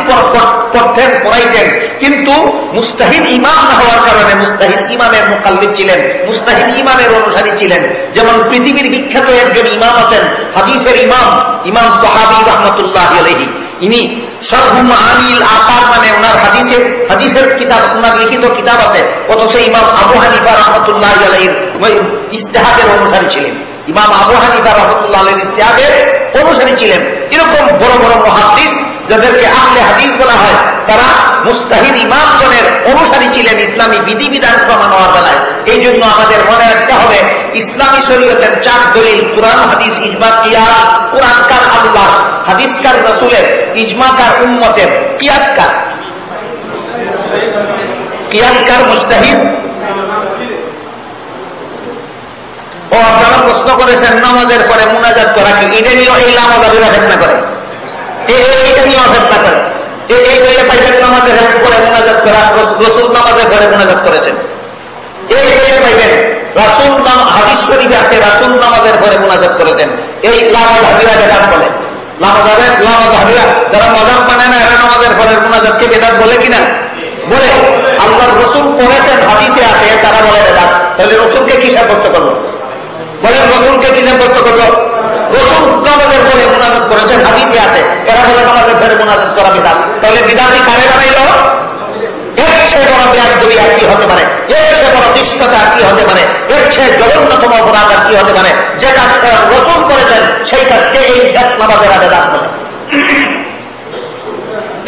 পড়তেন, পড়াইতেন। কিন্তু মুস্তাহিদ ইমাম না হওয়ার কারণে মুস্তাহিদ ইমামের মোকাল্লিদ ছিলেন, মুস্তাহিদ ইমামের অনুসারী ছিলেন। যেমন পৃথিবীর বিখ্যাত একজন ইমাম আছেন, হাদিসের ইমাম ইমাম তহাবি রহমতুল্লাহ আলহী ইনি সরহুম আনিল আসার মানে ওনার হাদিসের হাদিসের কিতাব, ওনার লিখিত কিতাব আছে। অথচ ইমাম আবু হানিফা রহমতুল্লাহ আলহীর ইস্তেহাদের অনুসারী ছিলেন। ইমাম আবু হানিফা রহমতুল্লাহ আলহীর ইস্তেহাদের অনুসারী ছিলেন। এরকম বড় বড় মহাদিস যাদেরকে আহলে হাদিস বলা হয়, তারা মুস্তাহিদ ইমামগণের অনুসারী ছিলেন ইসলামী বিধিবিধান প্রমাণ বেলায়। এই জন্য আমাদের মনে রাখতে হবে, ইসলামী শরীয়তের চার দলিল, কোরআন, হাদিস, ইজমা, কিয়াস, কোরআনকার আল্লাহ, হাদিসকার রসুলের, ইজমাকার উন্মতের কিয়াসকার। কিয়াসকার মুস্তাহিদ ও আপনারা প্রশ্ন করেছেন, নামাজের পরে মুনাজাত করা কি? এটা নিয়েও এই লামাদাবিরা ঘটনা করে। এইটা নিয়ে অপেক্ষা করে। এই বইয়ে পাইবেন নামাজের পরে মোনাজাত করা, রসুল নামাজের ঘরে মোনাজাত করেছেন। এই বইয়ে পাইবেন। রাসুল নাম, হাদিস শরীফে আছে, রাসুল নামাজের ঘরে মোনাজাত করেছেন। এই লামাজ হাবিরা বেদাত বলে। লামাজাবের লামাজ হাবিরা যারা মজাব মানে না, এরা নামাজের ঘরের মোনাজাতকে বেদাত বলে কিনা বলে। আল্লাহর রসুল পড়েছেন, হাদিসে আছে, তারা বলে বেদাত। তাহলে রসুলকে কি সাব্যস্ত করল? বলেন, রসুলকে কি সাব্যস্ত করল? রসুল নামাজের পরে মোনাজাত করেছেন হাদিসে আছে। এরা বলে নামাজের পরে মোনাজাত করা বিধান। তাহলে বিধানটি কারে বানাইল? জঘন্যতম অপরাধ আর কি হতে পারে? যে কাজ করেছেন সেই কাজকে এই এক নামাজের আবেদন বলে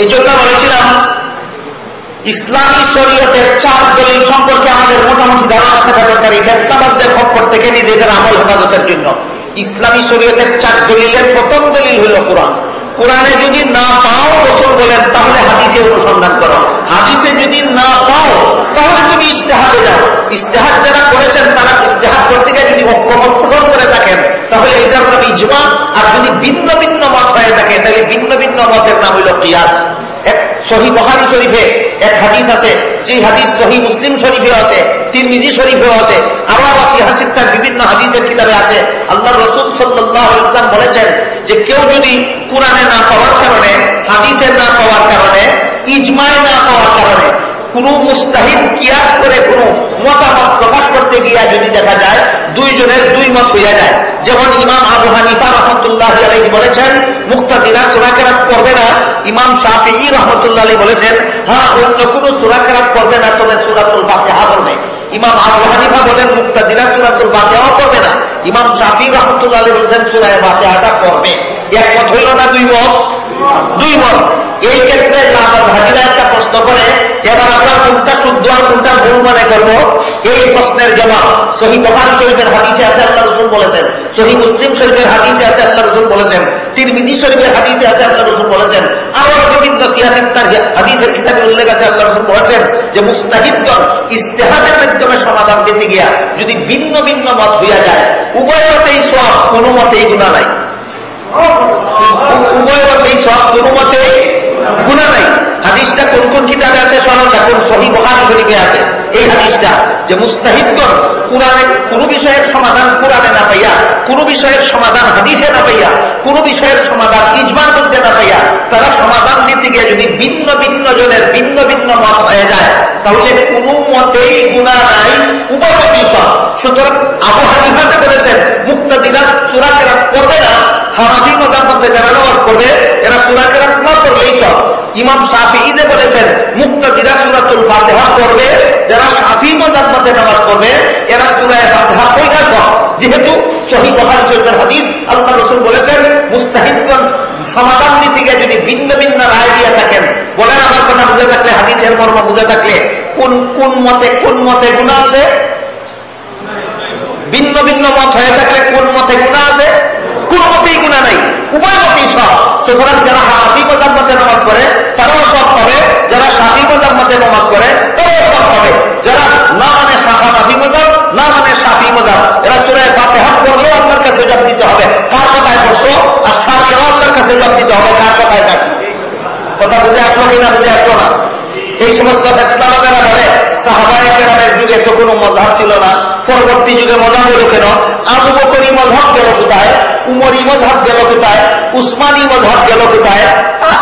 এই জন্য বলেছিলাম ইসলামী শরীয়তের চার দলিল সম্পর্কে আমাদের মোটামুটি ধারণা থাকা দরকার এই ফেতনাবাদদের খপ্পর থেকে নিজেদের আমল হেফাজতের জন্য। ইসলামী শরীয়তের চার দলিলের প্রথম দলিল হইল কোরআন। কোরআনে যদি না পাও রসুল বলেন, তাহলে হাদিসে অনুসন্ধান করো। হাদিসে যদি না পাও, তাহলে তুমি ইস্তেহাদে যাও। ইস্তেহাদ যারা করেছেন, তারা ইস্তেহাদ করতে গিয়ে যদি ঐক্যমত করে থাকেন, তাহলে এটার নাম ইজমা আর যদি ভিন্ন ভিন্ন মত হয়ে থাকে, তাহলে ভিন্ন ভিন্ন মতের নাম হইল এক সহি বহারি শরীফে এক হাদিস আছে যে হাদিস সহি মুসলিম শরীফেও আছে তিন নিজি শরীফেও আছে, আরও সিহাসিদ্ধার বিভিন্ন হাদিসের কিতাবে আছে। আল্লাহ রসুল সাল্লাহ ইসলাম বলেছেন যে কেউ যদি কোরআনে না পাওয়ার কারণে, হাদিসে না পাওয়ার কারণে, ইজমায় না পাওয়ার কারণে কোন মুস্তাহিদ কিয়াস করে কোন মতামত প্রকাশ করতে গিয়া যদি দেখা যায় দুইজনের দুই মত হইয়া যায়। যেমন ইমাম আবু হানিফা রহমতুল্লাহ আলহী বলেছেন, মুক্তাদিরা সুরাকেরাত করবে না। ইমাম শাহি রহমতুল্লাহ আলী বলেছেন হ্যাঁ অন্য কোন সুরাকেরাত করবে না, তবে সুরাতুল বাতেহা করবে ইমাম আবু হানিফা বলেন, মুক্তাদিরা সুরাতুল বাতেহাও করবে না। ইমাম শাহি রহমতুল্লাহ আলী বলেছেন, সুরায় বাতেহাটা করবে এক মত হইল না দুই মত? দুই মত। এই ক্ষেত্রে হাজিরা একটা প্রশ্ন করে, এবার আমরা কোনটা শুদ্ধ আর কোনটা ভুল মনে করব? এই প্রশ্নের জবাব সহি বহান শরীফের হাদিসে আছে, আল্লাহ রসুল বলেছেন। সহি মুসলিম শরীফের হাদিসে আছে, আল্লাহ রসুল বলেছেন। তিরমিজি শরীফের হাদিসে আছে, আল্লাহ রসুল বলেছেন। আরও বিভিন্ন সিয়াসিত্তার হাদিসের কিতাবে উল্লেখ আছে, আল্লাহ রসুল বলেছেন যে মুস্তাহিদগণ ইস্তেহাদের মাধ্যমে সমাধান দিতে গিয়া যদি ভিন্ন ভিন্ন মত হইয়া যায় উভয় মতেই সব কোনো মতেই গুণা নাই। উভয় সব কোনো মতেই গুণা নাই। হাদিসটা কোন কোন কিতাবে আছে? স্মরণ কোন সহি বহারি শরীফে আছে এই হাদিসটা যে মুস্তাহিদগণ কোরআনে কোন বিষয়ের সমাধান কোরআনে না পাইয়া, কোন বিষয়ের সমাধান হাদিসে না পাইয়া, কোন বিষয়ের সমাধান ইজমার মধ্যে না পাইয়া, তারা সমাধান দিতে গিয়ে যদি ভিন্ন ভিন্ন জনের ভিন্ন ভিন্ন মত হয়ে যায়, তাহলে কোন মতেই গুণা নাই পাপ সুতরাং আবু হানিফাতে বলেছেন, মুক্তাদিরা চূড়া কেরাত করবে না হানাফি মজার মধ্যে যারা নামাজ পড়বে এরা সুরা কেরাত না করলেই সব। ইমাম শাফি ঈদে বলেছেন, মুক্তাদিরা সুরাতুল ফাতেহা করবে যারা শাফি মজার মধ্যে নামাজ পড়বে, এরা সুরায় ফাতেহা কইরা সব যেহেতু শহীদ বহারি শরীফের হাদিস, আল্লাহ রসুল বলেছেন মুস্তাহিদগণ সমাধান নীতিকে যদি ভিন্ন ভিন্ন রায় দিয়ে থাকেন, বলেন আমার কথা বুঝে থাকলে, হাদিসের মর্ম বুঝে থাকলে, কোন কোন মতে কোন মতে গুণা আছে? ভিন্ন ভিন্ন মত হয়ে থাকলে কোন মতে গুণা আছে? কোন মতেই গুণা নাই। উভয় মতেই সব। সুতরাং যারা হাফি মজার মতে নামাজ পড়ে, তারাও সব পাবে। যারা সাফি মজার মতে নামাজ পড়ে, তারাও সব পাবে। যারা না মানে শাখা হাফি মজাব না মানে সাফি মজাব এরা চূড়ায় পাতে হাত করলেও আল্লাহর কাছে জব দিতে হবে। কার কথায় বসতো আর সারলেও আল্লাহর কাছে জব দিতে হবে, কার কথায় থাকবে? কথা বুঝে আসলো কিনা বুঝে আসলো না? এই সমস্ত ব্যক্তারা বলে, সাহাবায় কেরামের যুগে তো কোনো মজাব ছিল না। পরবর্তী যুগে মজাব হলো কেন? আবু বকরি মজাব গেল কোথায়? উমরি মজাব গেল কোথায়? উসমানী মজাব গেল কোথায়?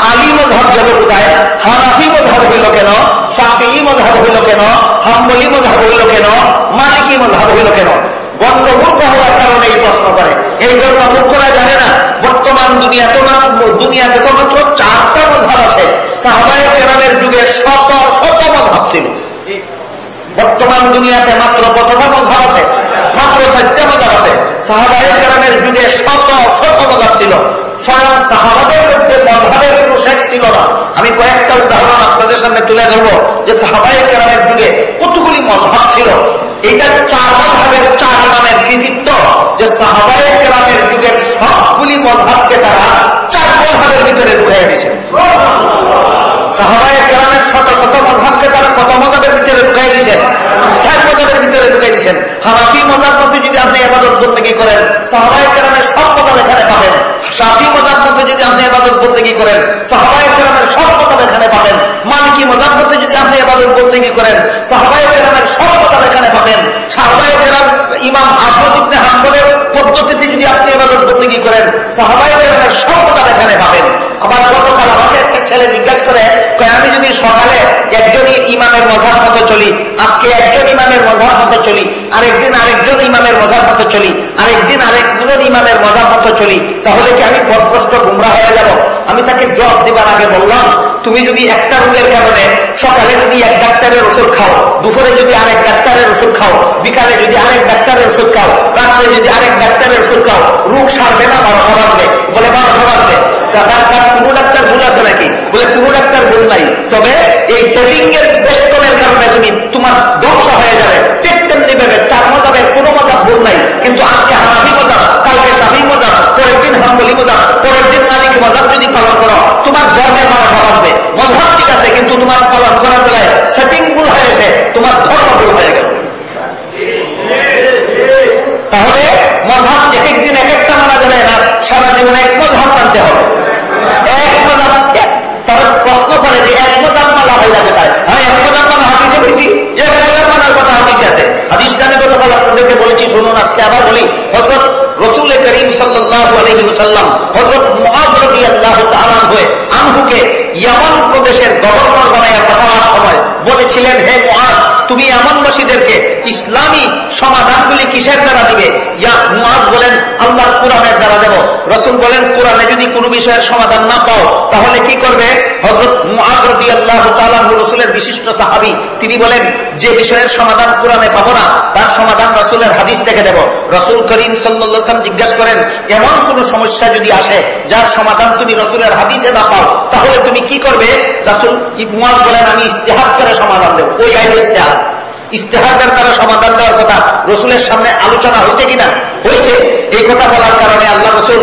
আলী মজাব গেল কোথায়? হানাফি মজাব হইল কেন? সাফি মজাব হইল কেন? হাম্বলি মজাব হইল কেন? মালিকি মজাব হইল কেন? বন্ধমূর্খ হওয়ার কারণে এই প্রশ্ন করে। এই জন্য মূর্খরা জানে না, বর্তমান দুনিয়াতে দুনিয়াতে তো মাত্র চারটা মজাব আছে। সাহাবায় যুগে শত শত মজাব ছিল। বর্তমান দুনিয়াতে মাত্র কতটা মজাব আছে? মাত্র চারটা মজাব আছে। সাহাবায় কেরামের যুগে শত শত মজাব ছিল। স্বয়ং সাহাবাদের মধ্যে মজাবের কোন শেষ ছিল না। আমি কয়েকটা উদাহরণ আপনাদের সামনে তুলে ধরবো যে সাহাবায় কেরামের যুগে কতগুলি মজাব ছিল। এটা চার মজাবের চার ইমামের কৃতিত্ব যে সাহাবায় কেরামের যুগের সবগুলি মজাবকে তারা চার মজাবের ভিতরে ঢুকাই দিয়েছে। সাহাবায় কেরামের শত শত মজাবকে তারা কত ভিতরে ঢুকাই দিয়েছেন? ভিতরে ঢুকাই দিয়েছেন। যদি আপনি এবাদত বন্দী করেন, সাহাবায় কেরামের সব এখানে পাবেন। সাফি যদি আপনি বন্দী করেন, সাহাবায় কেরামের সব মজাব এখানে পাবেন। মালিকি মজাব মতো যদি আপনি এবাদত বন্দী করেন, সাহাবায় কেরামের সব মজাব এখানে পাবেন। সাহাবায় কেরাম ইমাম আহমদ ইবনে হাম্বলের পদ্ধতিতে যদি আপনি এবাদত বন্দী করেন, সাহাবায় কেরামের সব মজাব এখানে পাবেন। আবার গতকাল আমাকে একটা ছেলে জিজ্ঞাসা করে আমি যদি সকালে একজন ইমামের মজার মতো চলি, আজকে একজন ইমামের মজার মতো চলি, আরেকদিন আরেকজন ইমামের মজার মতো চলি, আরেকদিন আরেকজন ইমামের মজার মতো চলি, তাহলে কি আমি পথগ্রস্ত গুমরা হয়ে যাব? আমি তাকে জব দিবার আগে বললাম তুমি যদি একটা রোগের কারণে সকালে যদি এক ডাক্তারের ওষুধ খাও, দুপুরে যদি আরেক ডাক্তারের ওষুধ খাও, বিকালে যদি আরেক ডাক্তারের ওষুধ খাও, রাত্রে যদি আরেক ডাক্তারের ওষুধ খাও, রোগ সারবে না বারোটা বাজবে বলে বারোটা বাজবে ডাক্তার কোনো ডাক্তার ভুল আছে নাকি? বলে কোনো ডাক্তার ভুল নাই। তবে এই সেটিং এর বেষ্টনের কারণে তুমি তোমার ধ্বংস হয়ে যাবে ঠিক তেমনি ভাবে চার মজাবের কোনো মজা ভুল নাই। কিন্তু আজকে হানাফি মজা, কালকে সাফি মজাব পরের দিন হাম্বলি মজাব পরের দিন মালিক মজাব যদি পালন করো, তোমার ধর্মের মারা বাড়বে মজাব ঠিক আছে, কিন্তু তোমার পালন করার বেলায় সেটিং ভুল হয়েছে তোমার ধর্ম ভুল হয়ে গেল। তাহলে মজাব এক একদিন এক একটা মানা যাবে না, সারা জীবনে এক মজাব মানতে হবে। এক মজাব তারা প্রশ্ন করে যে এক মজাব মালা হয়ে যাবে তাই। হ্যাঁ এক মজাব মালা হাদিসে বলছি হাদিসটা গতকাল আপনাদেরকে বলেছি, শুনুন, আজকে আবার বলি হজরত রসুল করিম সাল্লাহ আলহি সাল্লাম হজরত মহাবরী আল্লাহ তালান হয়ে আনহুকে ইয়ামান প্রদেশের গভর্নর বানাইয়া পাঠানোর সময় বলেছিলেন, হে তুমি এমনবাসীদেরকে ইসলামী সমাধানগুলি কিসের দ্বারা দিবে? ইয়া মুয়াজ বলেন আল্লাহ কোরআনের দ্বারা দেব। রসুল বলেন, কোরআনে যদি কোনো বিষয়ের সমাধান না পাও, তাহলে কি করবে? হজরত মুআজ রাদিয়াল্লাহু তাআলা রসুলের বিশিষ্ট সাহাবী, তিনি বলেন, যে বিষয়ের সমাধান কোরআনে পাবো না, তার সমাধান রসুলের হাদিস থেকে দেব। রসুল করিম আলাইহি জিজ্ঞাসা করেন, এমন কোন সমস্যা যদি আসে, যার সমাধান তুমি রসুলের হাদিসে না পাও, তাহলে তুমি কি করবে? রাসুল মুআজ বলেন, আমি ইস্তেহাদ করে সমাধান দেব। ওই আইন ইস্তেহাদ ইস্তেহাদের দ্বারা সমাধান দেওয়ার কথা রসুলের সামনে আলোচনা হয়েছে কিনা? হয়েছে। এই কথা বলার কারণে আল্লাহ রসুল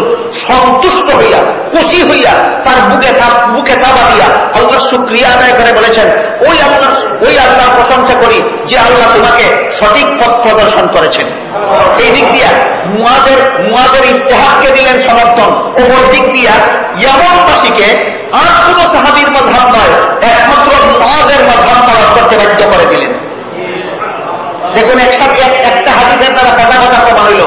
সন্তুষ্ট হইয়া, খুশি হইয়া, তার বুকে বুকে তাবা দিয়া আল্লাহর শুক্রিয়া আদায় করে বলেছেন, ওই আল্লাহ, ওই আল্লাহর প্রশংসা করি যে আল্লাহ তোমাকে সঠিক পথ প্রদর্শন করেছেন। এই দিক দিয়া মুয়াদের মুয়াদের ইস্তেহাদকে দিলেন সমর্থন। ওপর দিক দিয়া ইয়ামনবাসীকে আর কোন সাহাবির মধাব নয়, একমাত্র মুয়াদের মধাব পালন করতে বাধ্য করে দিলেন। দেখুন একসাথে একটা হাদিসের দ্বারা কথা কথা প্রমাণ হইল,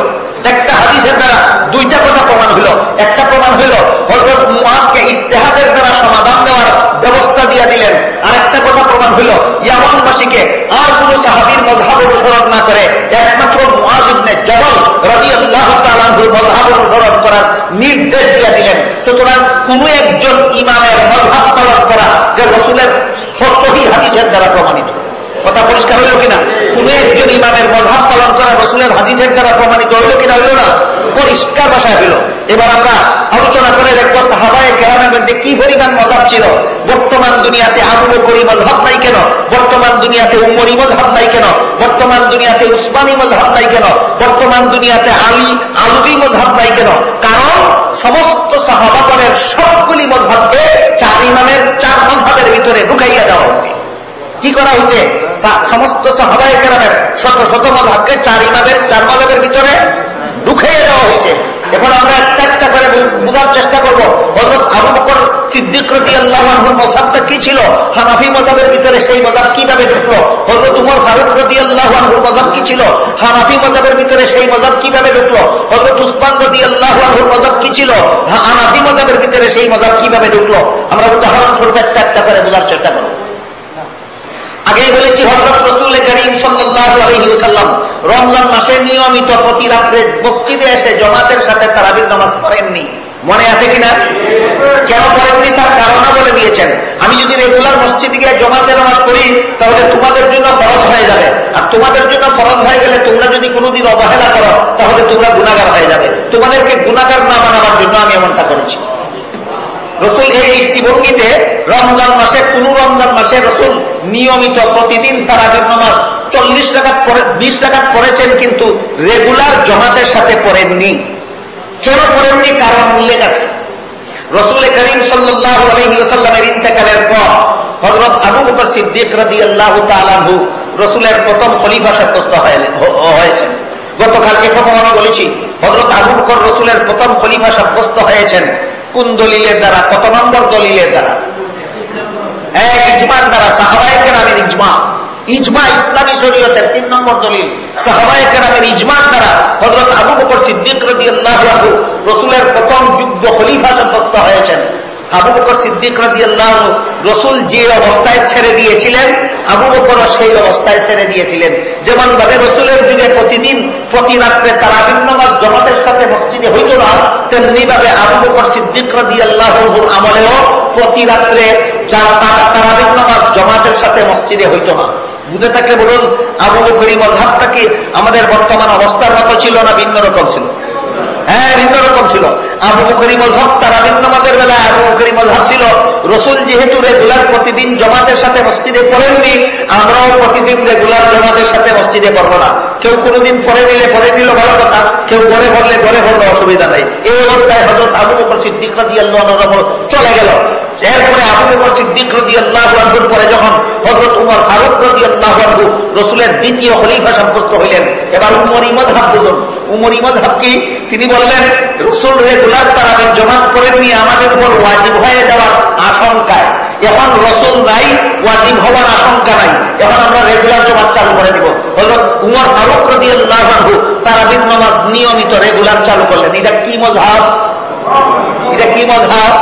একটা হাদিসের দ্বারা দুইটা কথা প্রমাণ হইল, একটা প্রমাণ হইল হজরত মুআজকে ইস্তেহাদের দ্বারা সমাধান দেওয়ার ব্যবস্থা দিয়ে দিলেন। আর একটা কথা প্রমাণ হইল, ইয়ামানবাসীকে আর কোন সাহাবির মধাব অনুসরণ না করে, একমাত্র মুআজ ইবনে জবল রাদিয়াল্লাহু তাআলার মধাব অনুসরণ করার নির্দেশ দিয়ে দিলেন। সুতরাং কোন একজন ইমামের মধাব পালন করা যে রসুলের সত্যি হাদিসের দ্বারা প্রমাণিত। কথা পরিষ্কার হইল কিনা? কোন একজন ইমামের মধাব পালন করা রসুলের হাদিসের দ্বারা প্রমাণিত হইল কিনা হইল না? পরিষ্কার ভাষায় হইল। এবার আমরা আলোচনা করে দেখব সাহাবায় কেরামের মধ্যে কি পরিমাণ মজাব ছিল। বর্তমান দুনিয়াতে আবু করি মজাব নাই কেন? বর্তমান দুনিয়াতে উমরি মজাব নাই কেন? বর্তমান দুনিয়াতে উসমানী মজাব নাই কেন? বর্তমান দুনিয়াতে আলী, আলবি মজাব নাই কেন? কারণ সমস্ত সাহাবাগণের সবগুলি মজাবকে চার ইমামের চার মজাবের ভিতরে ঢুকাইয়া দেওয়া উচিত। কি করা হয়েছে? সমস্ত সাহাবাই কেরামের শত শত মধাবকে চার ইমামের, চার মজাবের ভিতরে ঢুকিয়ে দেওয়া হয়েছে। এখন আমরা একটা একটা করে বোঝার চেষ্টা করব। মজাবটা কি ছিল? হানাফি মজাবের ভিতরে সেই মজাব কীভাবে ঢুকলো? হজরত উমর ফারুক রতি মজাব কি ছিল? হানাফি মজাবের ভিতরে সেই মজাব কীভাবে ঢুকলো? রতি মজাব কি ছিল? হানাফি মজাবের ভিতরে সেই মজাব কীভাবে ঢুকলো? আমরা উদাহরণস্বরূপ একটা একটা করে বোঝার চেষ্টা করব। আগেই বলেছি হজরত রসুল করিম সাল্লাম রমজান মাসে নিয়মিত প্রতি রাত্রে মসজিদে এসে জমাতের সাথে তারাবির নামাজ পড়েননি। মনে আছে কিনা? কেন করেননি তার কারণও বলে দিয়েছেন। আমি যদি রেগুলার মসজিদে গিয়ে জমাতে নামাজ পড়ি, তাহলে তোমাদের জন্য ফরজ হয়ে যাবে। আর তোমাদের জন্য ফরজ হয়ে গেলে তোমরা যদি কোনোদিন অবহেলা করো, তাহলে তোমরা গুণাগার হয়ে যাবে। তোমাদেরকে গুণাগার না বানাবার জন্য আমি এমনটা করেছি। রসুল এই দৃষ্টিভঙ্গিতে রমজান মাসে কোন রমজান মাসে রসুল নিয়মিত প্রতিদিন তারা নামাজ চল্লিশ টাকা বিশ টাকা পড়েছেন কিন্তু রেগুলার জমাতের সাথে পড়েননি। কেন পড়েননি? কারণ উল্লেখ আছে। রসুল করিম সাল্লাহ আলহিমের ইন্তেকালের পর হজরত আবু বকর সিদ্দিক রাদি আল্লাহ তালু রসুলের প্রথম খলিফা সাব্যস্ত হয়েছেন। গতকালকে কথা আমি বলেছি হজরত আবু বকর রসুলের প্রথম খলিফা সাব্যস্ত হয়েছেন। কোন দলিলের দ্বারা, কত নম্বর দলিলের দ্বারা? ইজমার দ্বারা, সাহাবায় কেরামের ইজমা। ইজমা ইসলামী শরীয়তের তিন নম্বর দলিল। সাহাবায় কেরামের ইজমার দ্বারা হজরত আবু বকর সিদ্দিক রদি আল্লাহ রসুলের প্রথম যুগ্ম খলিফা সাব্যস্ত হয়েছেন। আবু বকর সিদ্দিক রাজি আল্লাহ রসুল যে অবস্থায় ছেড়ে দিয়েছিলেন, আবু বকর সেই অবস্থায় ছেড়ে দিয়েছিলেন। যেমন ভাবে রসুলের যুগে প্রতিদিন, প্রতি রাত্রে তারা নামাজ জমাতের সাথে মসজিদে হইত না, তেমনি ভাবে আবু বকর সিদ্দিক রাজি আল্লাহ আমলেও প্রতি রাত্রে তারাবিন নামাজ জমাতের সাথে মসজিদে হইত না। বুঝে থাকলে বলুন, আবু বকরি মধাবটা কি আমাদের বর্তমান অবস্থার মতো ছিল না ভিন্ন রকম ছিল? হ্যাঁ ভিন্ন রকম ছিল। আবু মুখরি মজহব তারা নামাজের বেলায় আবু মুখরি মজহব ছিল, রসুল যেহেতু রেগুলার প্রতিদিন জমাতের সাথে মসজিদে পড়েননি, আমরাও প্রতিদিন রেগুলার জমাতের সাথে মসজিদে পড়ব না। কেউ কোনোদিন পরে নিলে পরে দিল ভালো কথা, কেউ ঘরে ভরলে ঘরে ভরলে অসুবিধা নাই। এই অবস্থায় হজরত আবু বকর সিদ্দিক রাজি চলে গেল। এরপরে আবু বকর সিদ্দিক রদি আল্লাহ আনহুর পরে যখন হজরত উমর ফারুক রদি আল্লাহ আনহু রসুলের দ্বিতীয় খলিফা সাব্যস্ত হইলেন, এবার উমর ইমদ হাব বুঝুন। উমর ইমদ হাব কি? তিনি বললেন, রসুল রেগুলার তারাবেন জমাত করে নিয়ে আমাদের উপর ওয়াজিব হয়ে যাওয়ার আশঙ্কায়। এখন রসুল নাই, ওয়াজিব হওয়ার আশঙ্কা নাই। এখন আমরা রেগুলার জমাত চালু করে দিব। হজরত উমর ফারুক রদি আল্লাহ আনহু তারাবিন নামাজ নিয়মিত রেগুলার চালু করলেন। এটা কি মজহাব এটা কি মজহাব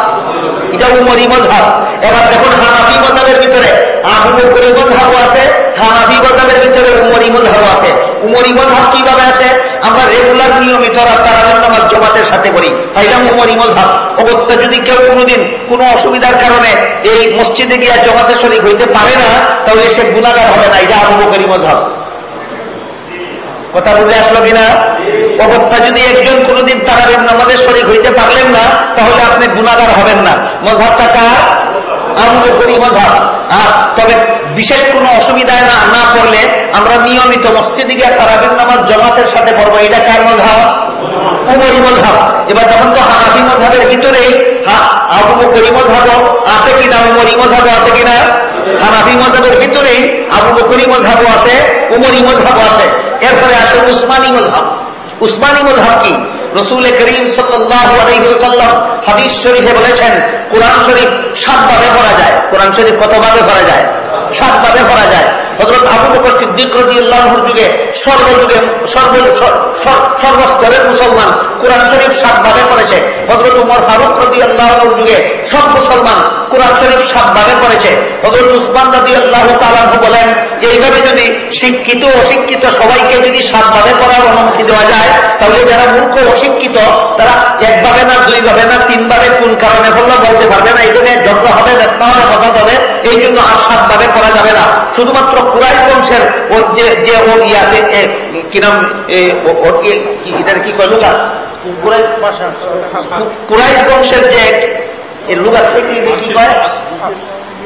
এটা উমরি মজহাব এবার দেখুন হানাফি মজাবের ভিতরে আবু বকরি মজহাবও আছে, হানাফি মজাবের ভিতরে উমরি মজহাব আছে। উমরি মজহাব কীভাবে আছে আমরা রেগুলার নিয়মিত নামাজ জমাতের সাথে করি পাইলাম উমরি মজহাব অগত্য যদি কেউ কোনোদিন কোনো অসুবিধার কারণে এই মসজিদে গিয়া জমাতে শরিক হইতে পারে না, তাহলে সে গুণাগার হবে না। এটা আবু বকরি মজহাব কথা বুঝে আসলো কিনা? অবস্থা যদি একজন কোনদিন তারাবেন নামাজের শরীর হইতে পারলেন না, তাহলে আপনি গুণাগার হবেন না। মজাবটা কার? আমল করি মজাব আর তবে বিশেষ কোনো অসুবিধায় না না পড়লে আমরা নিয়মিত মসজিদে গিয়ে তারাবিন নামাজ জমাতের সাথে পড়ব। এটা কার মজাব উমরি মজাব এবার যখন তো হানাফি মজাবের ভিতরেই আবু বকরি মজাব আছে কিনা, উমরি মজাব আছে কিনা? হানাফি মজাবের ভিতরে আবু বকরি মজাব আছে উমরি মজাব আছে। এরপরে আসে উসমানী মজাব উসমানী মজাব কি? রসুল করিম সাল্লাম হাদিস শরীফে বলেছেন, কোরআন শরীফ সাতভাবে পড়া যায়। কোরআন শরীফ কতভাবে পড়া যায়? সাতভাবে পড়া যায়। হজরত আবু বকর সিদ্দিক রদি আল্লাহর যুগে সর্বযুগে সর্বস্তরের মুসলমান কোরআন শরীফ সাতভাবে পড়েছে। হজরত উমর ফারুক রদি আল্লাহর যুগে সব মুসলমান কোরআন শরীফ সাতভাবে পড়েছে। হজরত উসমান রদি আল্লাহ তালাহ বলেন, এইভাবে যদি শিক্ষিত অশিক্ষিত সবাইকে যদি সাতভাবে পড়ার অনুমতি দেওয়া যায়, তাহলে যারা মূর্খ অশিক্ষিত, তারা একভাবে না, দুইভাবে না, তিনভাবে কোন কারণে বলল বলতে পারবে না। এই জন্য যজ্ঞ হবে ব্যক্ত হবে হবে। এই জন্য আর সাতভাবে করা যাবে না। শুধুমাত্র কুরাইশ বংশের ওর যে যে ও ইয়াতে কিরম এটার কি কয় লুগা কুরাইশ বংশের যে লুগা কি কয়?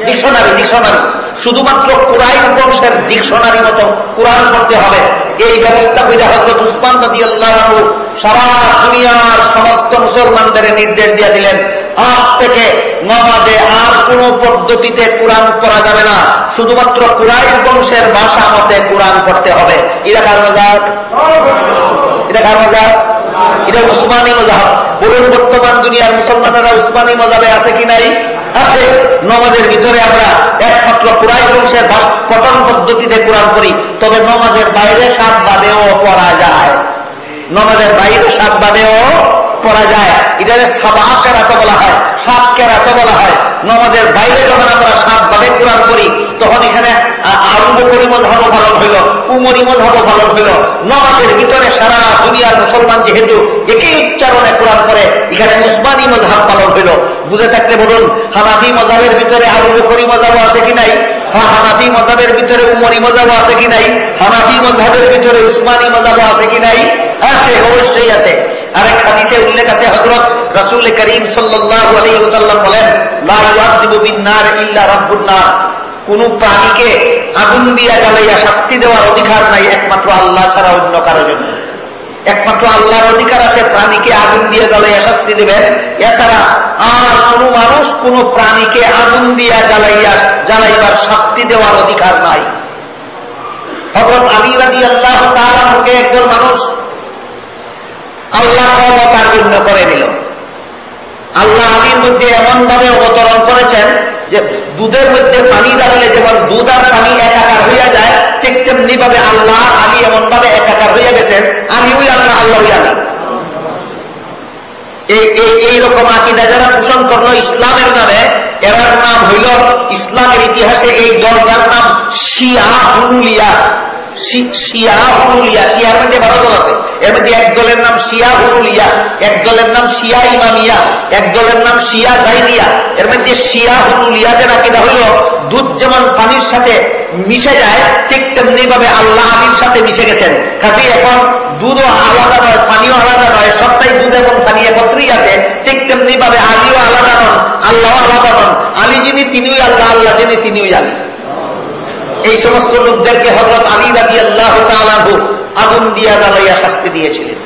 ডিকশনারি ডিকশনারি শুধুমাত্র কুরাইশ বংশের ডিকশনারি মতো কোরআন করতে হবে। এই ব্যবস্থা করে হজরত উসমান নদী আল্লাহ সারা দুনিয়ার সমস্ত মুসলমানদের নির্দেশ দিয়ে দিলেন, আজ থেকে নমাজে আর কোন পদ্ধতিতে কোরআন করা যাবে না। শুধুমাত্র কুরাইশ বংশের ভাষা মতে কোরআন করতে হবে। এটা কার মজার এটা কার মজার এটা উসমানী মজাব বলুন, বর্তমান দুনিয়ার মুসলমানেরা উসমানী মজাবে আছে কি নাই? আছে নমাজের ভিতরে আমরা একমাত্র কুরাই বংশের পঠন পদ্ধতিতে কোরআন করি তবে নমাজের বাইরে সাত বাদেও পড়া যায়। নমাজের বাইরে সাত বাদেও পড়া যায়। এটাকে সাবা কেরাতে বলা হয় সাত কেরাতে বলা হয়। নমাজের বাইরে যখন আমরা সাত ভাবে কোরআন করি তখন এখানে আরম্ভ পরিমল ভাব পালন হইল উমরিমল ভাব পালন হইল। নমাজের ভিতরে সারা দুনিয়ার মুসলমান যেহেতু একই উচ্চারণে কোরআন করে এখানে মুসমানি মজাব পালন হইল। বুঝে থাকতে বলুন হানাফি মজাবের ভিতরে আবু বকরি মজাবও আছে কি নাই? হ্যাঁ, হানাফি মজাবের ভিতরে উমরি মজাবও আছে কি নাই? হানাফি মজাবের ভিতরে উসমানী মজাবও আছে কি নাই? আছে অবশ্যই আছে। আরেক হাদিসে উল্লেখ আছে হজরত রসুল করিম সাল্লাম বলেন কোন প্রাণীকে আগুন দিয়া জ্বালাইয়া শাস্তি দেওয়ার অধিকার নাই, একমাত্র আল্লাহ ছাড়া অন্য কারও জন্য। একমাত্র আল্লাহর অধিকার আছে, প্রাণীকে আগুন দিয়ে জ্বালাইয়া শাস্তি দেবেন। এছাড়া আর কোন মানুষ কোন প্রাণীকে আগুন দিয়া জ্বালাইয়া, জ্বালাইবার শাস্তি দেওয়ার অধিকার নাই। হজরত আলী রাজি আল্লাহ তালকে একজন মানুষ আল্লাহ তার জন্য করে নিল আল্লাহ আলীর মধ্যে এমন ভাবে অবতরণ করেছেন যে দুধের মধ্যে পানি দাঁড়ালে যেমন দুধ আর পানি একাকার হইয়া যায়, ঠিক তেমনি ভাবে আল্লাহ আলী এমন ভাবে একাকার হইয়া গেছেন। আলী ওই আল্লাহ আল্লাহ আলী। এইরকম আকিদা যারা পোষণ করল ইসলামের নামে এরার নাম হইল ইসলামের ইতিহাসে এই দরগার নাম শিয়া হুনুলিয়া। শিয়া শিয়ার মধ্যে বারো দল আছে? এর মধ্যে এক দলের নাম শিয়া হুনুলিয়া, এক দলের নাম শিয়া ইমামিয়া, এক দলের নাম শিয়া গাইনিয়া এর মধ্যে শিয়া হুনুলিয়া যে নাকি হইল, দুধ যেমন পানির সাথে মিশে যায়, ঠিক তেমনি ভাবে আল্লাহ আলীর সাথে মিশে গেছেন। কাজে এখন দুধও আলাদা নয়, পানিও আলাদা নয়, সবটাই দুধ এবং পানি একত্রেই আছে, ঠিক তেমনি ভাবে আলীও আলাদা নন। আল্লাহ আলাদা নন আলী যিনি, তিনিও আল্লাহ আল্লাহ যিনি, তিনিও আলী। এই সমস্ত লোকদেরকে হজরত আলী রাজি আল্লাহ আগুন দিয়া জ্বালাইয়া শাস্তি দিয়েছিলেন।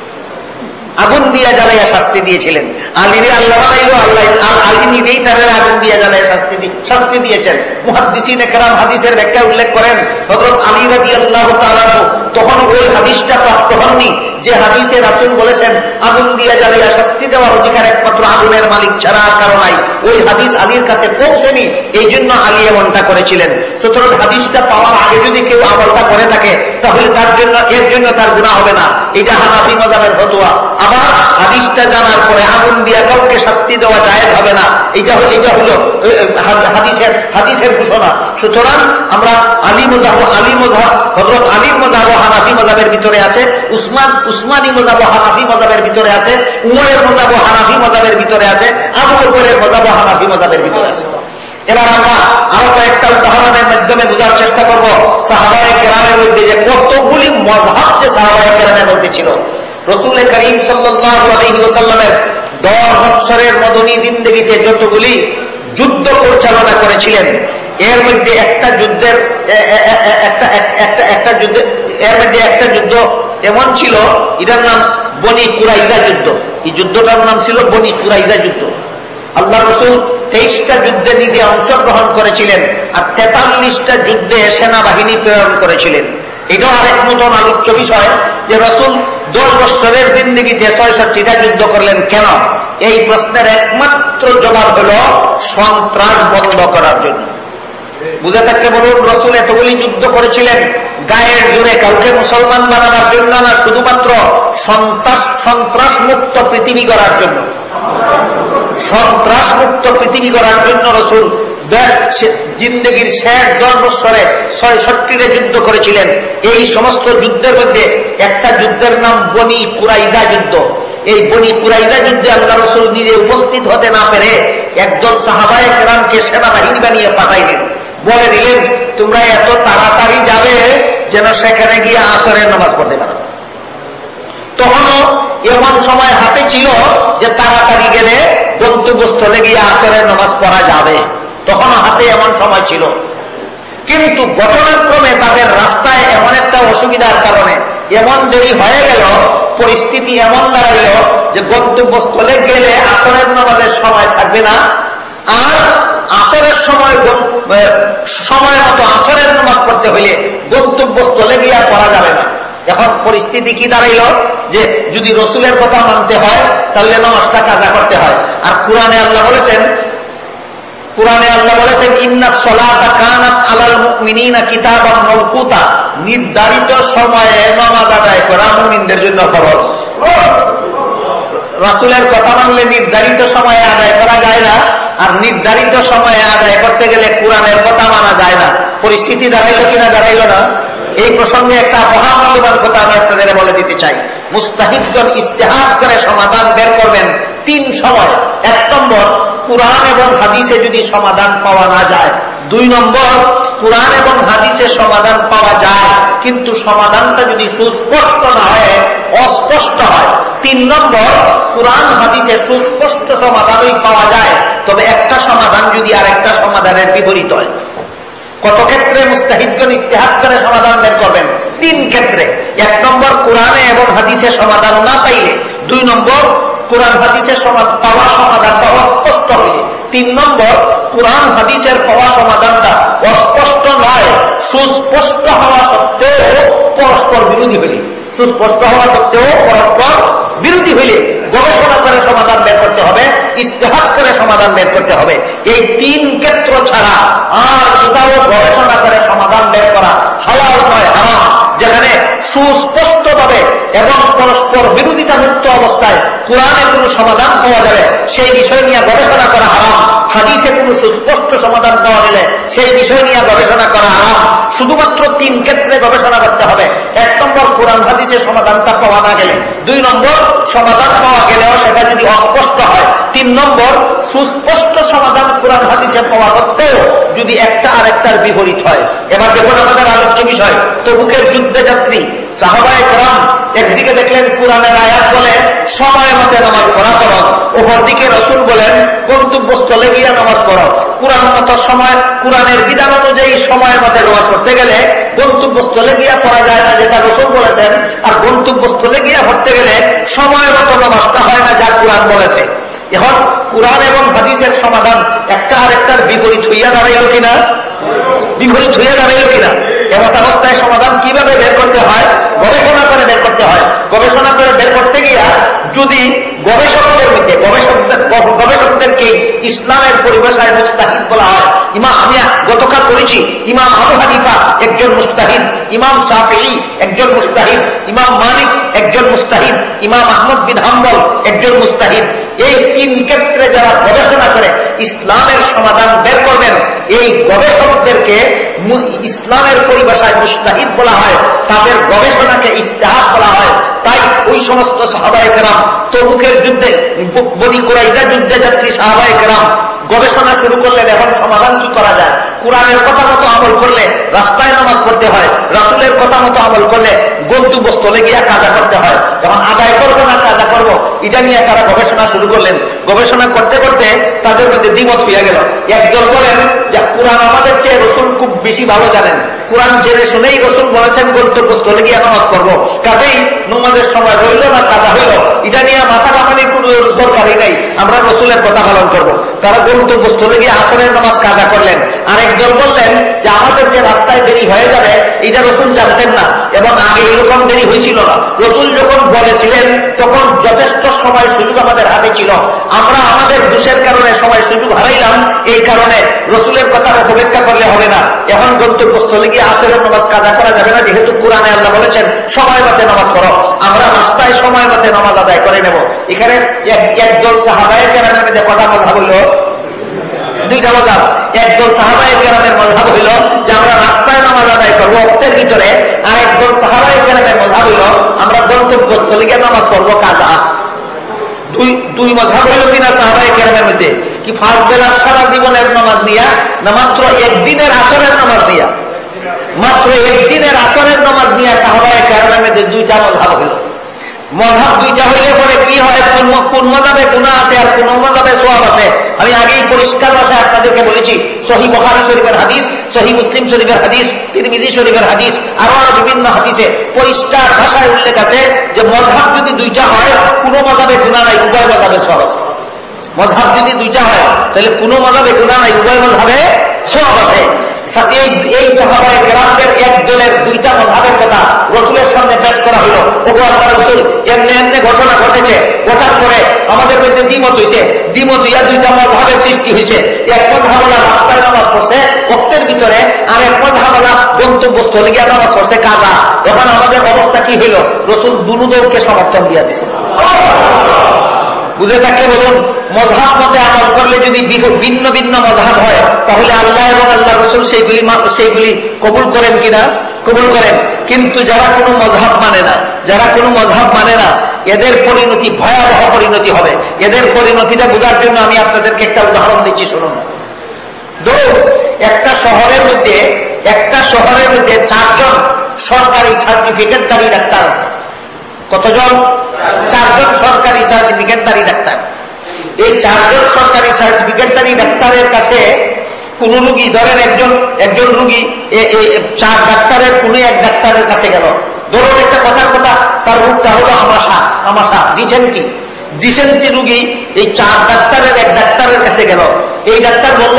আগুন দিয়া জ্বালাইয়া শাস্তি দিয়েছিলেন। আলীরে আল্লাহ বানাইল আল্লাহ আলী নিজেই তাদের আগুন দিয়া জ্বালাইয়া শাস্তি শাস্তি দিয়েছেন। মুহাদ্দিসিন একরাম হাদিসের ব্যাখ্যা উল্লেখ করেন হজরত আলী রাজি আল্লাহ তখন ওই হাদিসটা প্রাপ্ত হননি, যে হাদিসে রাসুল বলেছেন, আগুন দিয়া জ্বালিয়া শাস্তি দেওয়ার অধিকার একমাত্র আগুনের মালিক ছাড়া আর কারও নাই। ওই হাদিস আলীর কাছে পৌঁছেনি এই জন্য আলী এমনটা করেছিলেন। সুতরাং হাদিসটা পাওয়ার আগে যদি কেউ আমলটা করে থাকে, তাহলে তার জন্য, এর জন্য তার গুণা হবে না। এটা হানাফি মজাবের ফতুয়া। আবার হাদিসটা জানার পরে আগুন দিয়া কাউকে শাস্তি দেওয়া যায় হবে না। এটা হল এটা হল হাদিসের হাদিসের ঘোষণা। সুতরাং আমরা আলী মজাহ আলী মজাহ হজরত আলীর মজাহ হানাফি মজাবের ভিতরে আছে, উসমান উসমানী মজাব হানাফি মজাবের ভিতরে আছে, উমরের মজাব হানাফি মজাবের ভিতরে আছে, আবু বকরের মজাব হানাফি মজাবের ভিতরে আছে। এবার আমরা আরও কয়েকটা উদাহরণের মাধ্যমে বোঝার চেষ্টা করব। সাহাবায় কেরামের মধ্যে যে কতগুলি মজাব যে সাহাবায় কেরামের মধ্যে ছিল। রসুল করিম সাল্লামের দশ বৎসরের মদনী জিন্দগিতে যতগুলি যুদ্ধ পরিচালনা করেছিলেন, এর মধ্যে একটা যুদ্ধের একটা একটা যুদ্ধ, এর মধ্যে একটা যুদ্ধ এমন ছিল, এটার নাম বনি কুরাইজা যুদ্ধ। এই যুদ্ধটার নাম ছিল বনি কুরাইজা যুদ্ধ। আল্লাহ রসুল তেইশটা যুদ্ধে নিজে অংশগ্রহণ করেছিলেন আর তেতাল্লিশটা যুদ্ধে সেনাবাহিনী প্রেরণ করেছিলেন। এটাও আরেক নতুন আলোচ্য বিষয় যে রসুল দশ বৎসরের জিন্দিগিতে ছয়ষট্টিটা যুদ্ধ করলেন কেন? এই প্রশ্নের একমাত্র জবাব হল সন্ত্রাস বন্ধ করার জন্য। বুঝে থাকতে বলুন, রসুল এতগুলি যুদ্ধ করেছিলেন, গায়ের জোরে কাউকে মুসলমান বানাবার জন্য না, শুধুমাত্র সন্ত্রাস সন্ত্রাস মুক্ত পৃথিবী করার জন্য। সন্ত্রাস মুক্ত পৃথিবী করার জন্য রসুল জিন্দগির শেষ দশ বৎসরে ছয়ষট্টিরে যুদ্ধ করেছিলেন। এই সমস্ত যুদ্ধের মধ্যে একটা যুদ্ধের নাম বনি পুরাইজা যুদ্ধ। এই বনি পুরাইজা যুদ্ধে আল্লাহ রসুল নিজে উপস্থিত হতে না পেরে একজন সাহাবায় কেরামকে সেনাবাহিনী বানিয়ে পাঠাইলেন। বলে দিলেন, তোমরা এত তাড়াতাড়ি যাবে যেন সেখানে গিয়ে আসরের নামাজ পড়তে পারো। তখনও এমন সময় হাতে ছিল যে তাড়াতাড়ি গেলে গন্তব্যস্থলে গিয়ে আসরের নামাজ পড়া যাবে। তখনও হাতে এমন সময় ছিল। কিন্তু ঘটনাক্রমে তাদের রাস্তায় এমন একটা অসুবিধার কারণে এমন দেরি হয়ে গেল, পরিস্থিতি এমন দাঁড়াইল যে গন্তব্যস্থলে গেলে আসরের নামাজের সময় থাকবে না। আর আসরের সময় সময় মতো আসরের নামাজ পড়তে হইলে গন্তব্যস্থলে গিয়া করা যাবে না। এখন পরিস্থিতি কি দাঁড়াইল? যে যদি রসুলের কথা মানতে হয়, তাহলে নামাজটা কাজা করতে হয়। আর কোরআনে আল্লাহ বলেছেন কোরআনে আল্লাহ বলেছেন, ইন্না সলাতা কানাত নির্ধারিত সময়ে নামাজ আদায় করা মুমিনদের জন্য ফরজ। রাসুলের কথা মানলে নির্ধারিত সময়ে আদায় করা যায় না, আর নির্ধারিত সময়ে আদায় করতে গেলে কোরআনের কথা মানা যায় না। পরিস্থিতি দাঁড়াইল কিনা দাঁড়াইল না। এই প্রসঙ্গে একটা মহামূল্যবান কথা আমি আপনাদের বলে দিতে চাই। মুস্তাহিদগণ ইস্তেহাদ করে সমাধান বের করবেন তিন সময়। এক নম্বর, কোরআন এবং হাদিসে যদি সমাধান পাওয়া না যায়। দুই নম্বর, কোরআন এবং হাদিসে সমাধান পাওয়া যায়, কিন্তু সমাধানটা যদি সুস্পষ্ট না হয়, অস্পষ্ট হয়। তিন নম্বর, কোরআন হাদিসে সুস্পষ্ট সমাধানই পাওয়া যায়, তবে একটা সমাধান যদি আর একটা সমাধানের বিপরীত হয়। কত ক্ষেত্রে মুস্তাহিদগণ ইস্তেহাদ করে সমাধান বের করবেন? তিন ক্ষেত্রে। এক নম্বর কোরআনে এবং হাদিসে সমাধান না পাইলে। দুই নম্বর কোরআন হাদিসের পাওয়া সমাধানটা অস্পষ্ট হইলে। তিন নম্বর কোরআন হাদিসের পাওয়া সমাধানটা অস্পষ্ট নয়, সুস্পষ্ট হওয়া সত্ত্বেও পরস্পর বিরোধী হইলে। সুস্পষ্ট হওয়া সত্ত্বেও পরস্পর বিরোধী হইলে গবেষণা করে সমাধান বের করতে হবে। ইস্তেহাত করে সমাধান বের করতে হবে। এই তিন ক্ষেত্র ছাড়া আর কোথাও গবেষণা করে সমাধান বের করা হালাল নয়, হারাম। সুস্পষ্টভাবে এবং পরস্পর বিরোধিতা মুক্ত অবস্থায় কোরআনে কোনো সমাধান পাওয়া যাবে, সেই বিষয় নিয়ে গবেষণা করা হারাম। হাদিসে কোনো সুস্পষ্ট সমাধান পাওয়া গেলে সেই বিষয় নিয়ে গবেষণা করা হারাম। শুধুমাত্র তিন ক্ষেত্রে গবেষণা করতে হবে। এক নম্বর, কোরআন হাদিসের সমাধানটা পাওয়া না গেলে। দুই নম্বর, সমাধান পাওয়া গেলেও সেটা যদি অস্পষ্ট হয়। তিন নম্বর, সুস্পষ্ট সমাধান কোরআন হাদিসে পাওয়া সত্ত্বেও যদি একটা আরেকটার বিপরীত হয়। এবার দেখুন আমাদের আলোচ্য বিষয়, তবুকের যুদ্ধে যাত্রী সাহাবায় কালাম একদিকে দেখলেন কোরআনের আয়াত বলে সময় মতে নামাজ পড়া করো। ওপর দিকে রসুল বলেন, গন্তব্যস্থলে গিয়ে নামাজ পড়ো। কোরআন মতো সময়? কোরআনের বিধান অনুযায়ী সময় মতে নামাজ পড়তে গেলে গন্তব্যস্থলে গিয়া পড়া যায় না, যেটা রসুল বলেছেন। আর গন্তব্যস্থলে গিয়া পড়তে গেলে সময় মতো নামাজটা হয় না, যা কোরআন বলেছে। এখন কোরআন এবং হাদিসের সমাধান একটা আরেকটার বিপরীত হইয়া দাঁড়াইল কিনা? বিপরীত হইয়া দাঁড়াইল কিনা? অবস্থায় সমাধান কীভাবে বের করতে হয়? গবেষণা করে বের করতে হয়। গবেষণা করে বের করতে গিয়া যদি গবেষকদের মধ্যে, গবেষকদের, গবেষকদেরকে ইসলামের পরিভাষায় মুস্তাহিদ বলা হয় ইমা আমি গতকাল করেছি ইমাম আবু হানিফা একজন মুস্তাহিদ, ইমাম শাহি একজন মুস্তাহিদ, ইমাম মালিক একজন মুস্তাহিদ, ইমাম আহমদ বিন হাম্বল একজন মুস্তাহিদ। এই তিন ক্ষেত্রে যারা গবেষণা করে, ইসলামের সমাধান বের করবেন, এই গবেষকদেরকে ইসলামের পরিভাষায় মুস্তাহিদ বলা হয়, তাদের গবেষণাকে ইস্তেহাদ বলা হয়। তাই ওই সমস্ত সাহাবায়কেরাম তরুখের যুদ্ধে বনি কোরাইদা যুদ্ধে যাত্রী সাহাবায় কেরাম গবেষণা শুরু করলেন এখন সমাধান কি করা যায়? কোরআনের কথা মতো আমল করলে রাস্তায় নামাজ পড়তে হয়, রাসুলের কথা মতো আমল করলে গন্তব্যস্থলে গিয়া কাজা করতে হয়। যখন আদায় করব না কাজা করব? এটা নিয়ে তারা গবেষণা শুরু করলেন। গবেষণা করতে করতে তাদের মধ্যে দ্বিমত হইয়া গেল। একজন বলেন যে, কোরআন আমাদের চেয়ে রসুল খুব বেশি ভালো জানেন। কোরআন জেনে শুনেই রসুল বলেছেন, গন্তব্যস্থলে গিয়ে নামাজ পড়ব। কাজেই নমাজের সময় হইল না কাজা হইল? এটা নিয়ে মাথা কামানির কোন দরকারই নাই। আমরা রসুলের কথা পালন করব। তারা গন্তব্যস্থলে গিয়ে আসরের নামাজ কাজা করলেন। আর একজন বললেন যে, আমাদের যে রাস্তায় দেরি হয়ে যাবে, এটা রসুল জানতেন না এবং আগে এরকম দেরি হয়েছিল না। রসুল যখন বলেছিলেন, তখন যথেষ্ট সময় সুযোগ আমাদের হাতে ছিল। আমরা আমাদের দোষের কারণে সময় সুযোগ হারাইলাম। এই কারণে রসুলের কথার অপেক্ষা করলে হবে না। এখন গন্তব্যস্থলে গিয়ে আসরের নামাজ কাজা করা যাবে না, যেহেতু কোরআনে আল্লাহ বলেছেন, সময় মতে নামাজ পড়ো। আমরা রাস্তায় সময় মতে নামাজ আদায় করে নেব। এখানে একদল সাহাবায় কেরামের মধ্যে কথা কথা বলল দুইটা মজাব একদল সাহাবাই কেরামের মজাব হইল যে আমরা রাস্তায় নামাজ আদায় করব অক্তের ভিতরে আর একদল সাহাবাই কেরামের মজাব হইল, আমরা গন্তব্যস্থলে গিয়ে নামাজ পড়ব কাজা। দুই দুই মজাব হইল কিনা সাহাবাই কেরামের মধ্যে। কি ফার্স্ট বেলার সারা জীবনের নামাজ নিয়া না মাত্র একদিনের আসরের নামাজ দিয়া? মাত্র একদিনের আসরের নামাজ নিয়ে সাহাবায় কেরামের মধ্যে দুইটা মজাব হইল। মজাব দুইটা হইলে পরে কি হয়? কোন মজাবে গুণা আছে আর কোন মজাবে সোয়াব আছে? আমি আগেই পরিষ্কার ভাষায় আপনাদেরকে বলেছি সহি বখারি শরীফের হাদিস সহি মুসলিম শরীফের হাদিস তিরমিদি শরীফের হাদিস, আরও আরও বিভিন্ন হাদিসে পরিষ্কার ভাষায় উল্লেখ আছে যে মজাব যদি দুইটা হয়, কোন মজাবে গুণা নাই, উভয় মজাবে সোয়াব আছে। মজাব যদি দুইটা হয়, তাহলে কোন মজাবে গুণা নাই, উভয় মজাবে সব আছে। এই সাহাবায় গ্রামদের একজনের দুইটা মধাবের কথা রসুলের সামনে পেশ করা হলো। ওগো আল্লাহ রসুল, এমনি এমনি ঘটনা ঘটেছে। ঘটার পরে আমাদের মধ্যে দ্বিমত হয়েছে দ্বিমত ইয়া দুইটা মধাবের সৃষ্টি হয়েছে এক মধাবলা রাস্তায় নামাজ পড়ছে ভক্তের ভিতরে, আর এক মধাবলা গন্তব্যস্থলে গিয়ে নামাজ পড়ছে কাদা এখন আমাদের অবস্থা কি হইল? রসুল দুরুদেরকে সমর্থন দিয়া দিছে। বুঝে থাকলে বলুন মধাব মতে আমল করলে যদি ভিন্ন ভিন্ন মধাব হয়, তাহলে আল্লাহ এবং আল্লাহ রসুল সেইগুলি সেইগুলি কবুল করেন কিনা? কবুল করেন। কিন্তু যারা কোনো মধাব মানে না, যারা কোনো মধাব মানে না, এদের পরিণতি ভয়াবহ পরিণতি হবে। এদের পরিণতিটা বোঝার জন্য আমি আপনাদেরকে একটা উদাহরণ দিচ্ছি, শুনুন। ধরুন, একটা শহরের মধ্যে, একটা শহরের মধ্যে চারজন সরকারি সার্টিফিকেটধারী ডাক্তার আছে। কতজন? চারজন সরকারি সার্টিফিকেটধারী ডাক্তার। এই চারজন সরকারি সার্টিফিকেটধারী ডাক্তারের কাছে কোন রুগী, ধরেন একজন একজন রুগী চার ডাক্তারের, কোন এক ডাক্তারের কাছে গেল। ধরুন একটা কথার কথা, তার রোগটা হলো আমাশা আমাশা, ডিসেন্টি। ডিসেন্টি রুগী এই চার ডাক্তারের এক ডাক্তারের কাছে গেল। এই ডাক্তার বলল,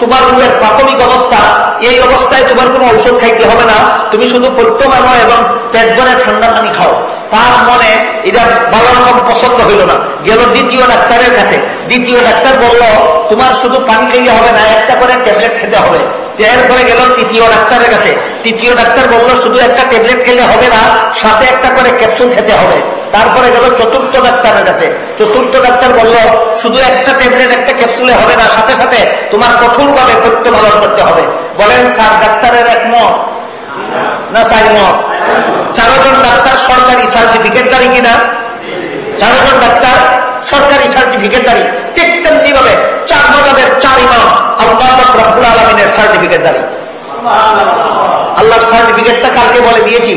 তোমার রোগের প্রাথমিক অবস্থা, এই অবস্থায় তোমার কোনো ঔষধ খাইতে হবে না। তুমি শুধু প্রত্যমানো এবং পেট ভরে ঠান্ডা পানি খাও। তার মনে এটা ভালো রকম পছন্দ হইল না। গেল দ্বিতীয় ডাক্তারের কাছে। দ্বিতীয় ডাক্তার বলল, তোমার শুধু পানি খাইলে হবে না, একটা করে ট্যাবলেট খেতে হবে। এরপরে গেল তৃতীয় ডাক্তারের কাছে। তৃতীয় ডাক্তার বলল, শুধু একটা ট্যাবলেট খেলে হবে না, সাথে একটা করে ক্যাপসুল খেতে হবে। তারপরে গেল চতুর্থ ডাক্তারের কাছে। চতুর্থ ডাক্তার বলল, শুধু একটা ট্যাবলেট, একটা ক্যাপসুলে হবে না, সাথে সাথে সাথে তোমার কঠোরভাবে তথ্য পালন করতে হবে। বলেন, স্যার, ডাক্তারের এক মত? না চার মত। চারজন ডাক্তার সরকারি সার্টিফিকেটদারি কিনা? চারজন ডাক্তার সরকারি সার্টিফিকেটদারি। ঠিক তেমনি ভাবে চার মজাবের চার ইমাম আল্লাহ রব্বুল আলমিনের সার্টিফিকেটদারি। আল্লাহর সার্টিফিকেটটা কালকে বলে দিয়েছি।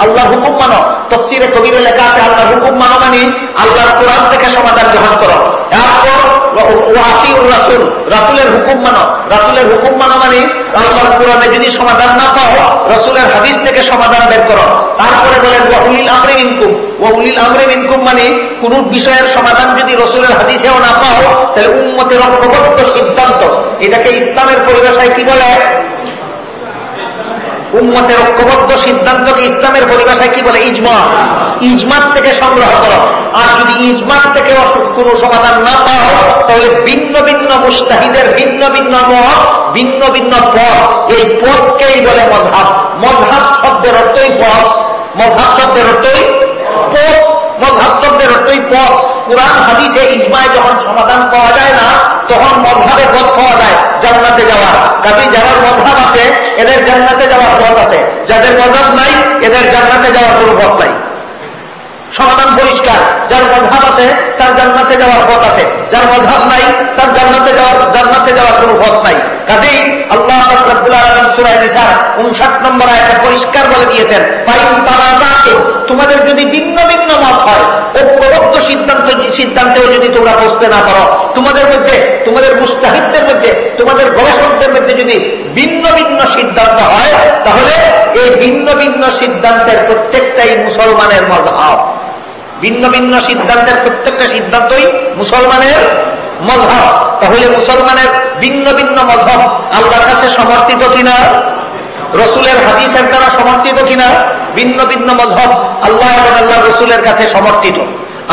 আল্লাহ হুকুম মানো। মানো আল্লাহর কোরআন থেকে সমাধান গ্রহণ করো। রাসুল, রাসুলের হুকুম মানো। রাসুলের হুকুম মানো মানে আল্লাহর কোরআনে যদি সমাধান না পাও, রসুলের হাদিস থেকে সমাধান বের করো। তারপরে বলেন আমরে ইনকুম ওয়াহুলিল আমরে ইনকুম মানে কোন বিষয়ের সমাধান যদি রসুলের হাদিসেও না পাও, তাহলে উন্মতের ঐক্যবদ্ধ সিদ্ধান্ত। এটাকে ইসলামের পরিভাষায় কি বলে? উন্মতের ঐক্যবদ্ধ সিদ্ধান্তকে ইসলামের পরিভাষায় কি বলে? ইজমা। ইজমাত থেকে সংগ্রহ করো। আর যদি ইজমাত থেকে কোন সমাধান না পাও, তাহলে ভিন্ন ভিন্ন মুস্তাহিদের ভিন্ন ভিন্ন মত, ভিন্ন ভিন্ন পথ। এই পথকেই বলে মধাব মধাব শব্দের অর্থই পথ। মধাব শব্দের অর্থই পথ মধাব শব্দের পথ, কোরআন, হাদিসে ইজমায় যখন সমাধান পাওয়া যায় না, তখন মধাবে পথ পাওয়া যায়, জান্নাতে যাওয়া কাজে যারা মধাব আছে, এদের জান্নাতে যাওয়ার পথ আছে। যাদের মধাব নাই, এদের জান্নাতে যাওয়ার কোনো পথ নাই। সমাধান পরিষ্কার। যার মধাব আছে, তার জান্নাতে যাওয়ার পথ আছে। যার মধাব নাই, তার জান্নাতে যাওয়ার জান্নাতে যাওয়ার কোনো পথ নাই। কাজেই আল্লাহ উনষাট নম্বর আয়টা পরিষ্কার বলে দিয়েছেন তোমাদের যদি ভিন্ন ভিন্ন মত হয়, ঐক্যবদ্ধ সিদ্ধান্ত সিদ্ধান্তেও যদি তোমরা বসতে না পারো, তোমাদের মধ্যে, তোমাদের মুস্তাহিদদের মধ্যে, তোমাদের গবেষকদের মধ্যে যদি ভিন্ন ভিন্ন সিদ্ধান্ত হয়, তাহলে এই ভিন্ন ভিন্ন সিদ্ধান্তের প্রত্যেকটাই মুসলমানের মজহাব। ভিন্ন ভিন্ন সিদ্ধান্তের প্রত্যেকটা সিদ্ধান্তই মুসলমানের মধব তাহলে মুসলমানের ভিন্ন ভিন্ন মধব আল্লাহর কাছে সমর্থিত কিনা? রসুলের হাদিসের দ্বারা সমর্থিত কিনা? ভিন্ন ভিন্ন মধব আল্লাহ এবং আল্লাহ রসুলের কাছে সমর্থিত।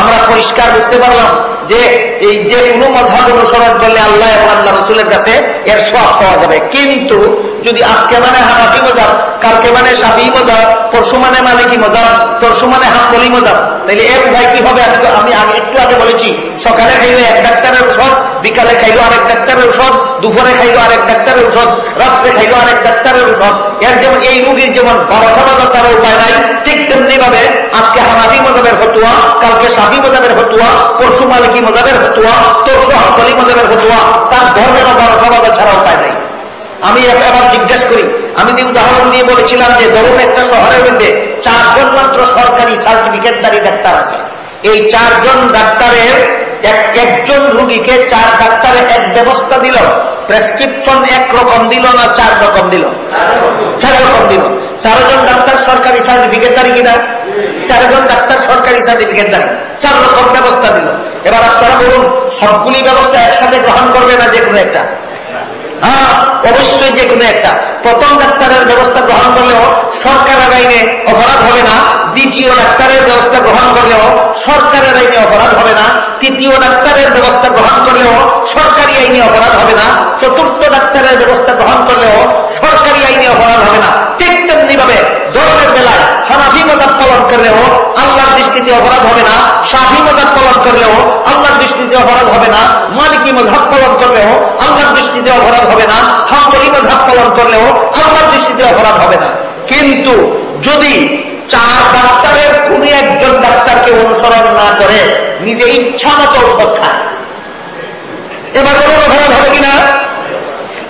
আমরা পরিষ্কার বুঝতে পারলাম যে এই যে কোনো মজহাব অনুসরণ করলে আল্লাহ এবং আল্লাহ রসুলের কাছে এর সব পাওয়া যাবে। কিন্তু যদি আজকে মানে হানাফি মজাব কালকে মানে সাফি মজাব পরশু মানে মালিকি মজাব তরশু মানে হাম্বলি মজাব তাহলে এর ভাই কি হবে আমি আমি একটু আগে বলেছি, সকালে খাইলো এক ডাক্তারের ঔষধ, বিকালে খাইলো আরেক ডাক্তারের ঔষধ, দুপুরে খাইলো আরেক ডাক্তারের ঔষধ, রাত্রে খাইলো আরেক ডাক্তারের ঔষধ। এর যেমন এই রুগীর যেমন বারোটা বাজার চার উপায় নাই, ঠিক তেমনি ভাবে আজকে হানাফি মজাবের হতুয়া কালকে সাফি মজাবের হতুয়া পরশু মালিকি মজাবের হতুয়া তরশু হাম্বলি মজাবের হতুয়া তার ধর্মের বাজার ছাড়া উপায় নাই। আমি এবার জিজ্ঞেস করি, আমি যে উদাহরণ দিয়ে বলেছিলাম যে ধরুন একটা শহরের মধ্যে চারজন মাত্র সরকারি সার্টিফিকেটদারি ডাক্তার আছে। এই চারজন ডাক্তারের একজন রুগীকে চার ডাক্তারে এক ব্যবস্থা দিল প্রেসক্রিপশন এক রকম দিল না চার রকম দিল? চার রকম দিল। চারজন ডাক্তার সরকারি সার্টিফিকেটদারি কিনা? চারজন ডাক্তার সরকারি সার্টিফিকেট দেন। চার রকম ব্যবস্থা দিল। এবার আপনারা বলুন, সবগুলি ব্যবস্থা একসাথে গ্রহণ করবে না যে কোনো একটা? হ্যাঁ অবশ্যই যে কোনো একটা। প্রথম ডাক্তারের ব্যবস্থা গ্রহণ করলেও সরকারের আইনে অপরাধ হবে না, দ্বিতীয় ডাক্তারের ব্যবস্থা গ্রহণ করলেও সরকারের আইনে অপরাধ হবে না, তৃতীয় ডাক্তারের ব্যবস্থা গ্রহণ করলেও সরকারি আইনে অপরাধ হবে না, চতুর্থ ডাক্তারের ব্যবস্থা গ্রহণ করলেও সরকারি আইনে অপরাধ হবে না। ঠিক তেমনি ভাবে ধর্মের বেলায় হানাফি মজাব পালন করলেও আল্লাহর দৃষ্টিতে অপরাধ হবে না, শাহি মজাব পালন করলেও আল্লাহর দৃষ্টিতে অপরাধ হবে না, মালিকি মজাব পালন করলেও আল্লাহর দৃষ্টিতে অপরাধ হবে না, হাম্বলি মজাব পালন করলেও আল্লাহর দৃষ্টিতে অপরাধ হবে না। কিন্তু যদি চার ডাক্তারের কোন একজন ডাক্তারকে অনুসরণ না করে নিজে ইচ্ছা মতো ঔষধ খায়। এবার কোনো অপরাধ হবে কিনা?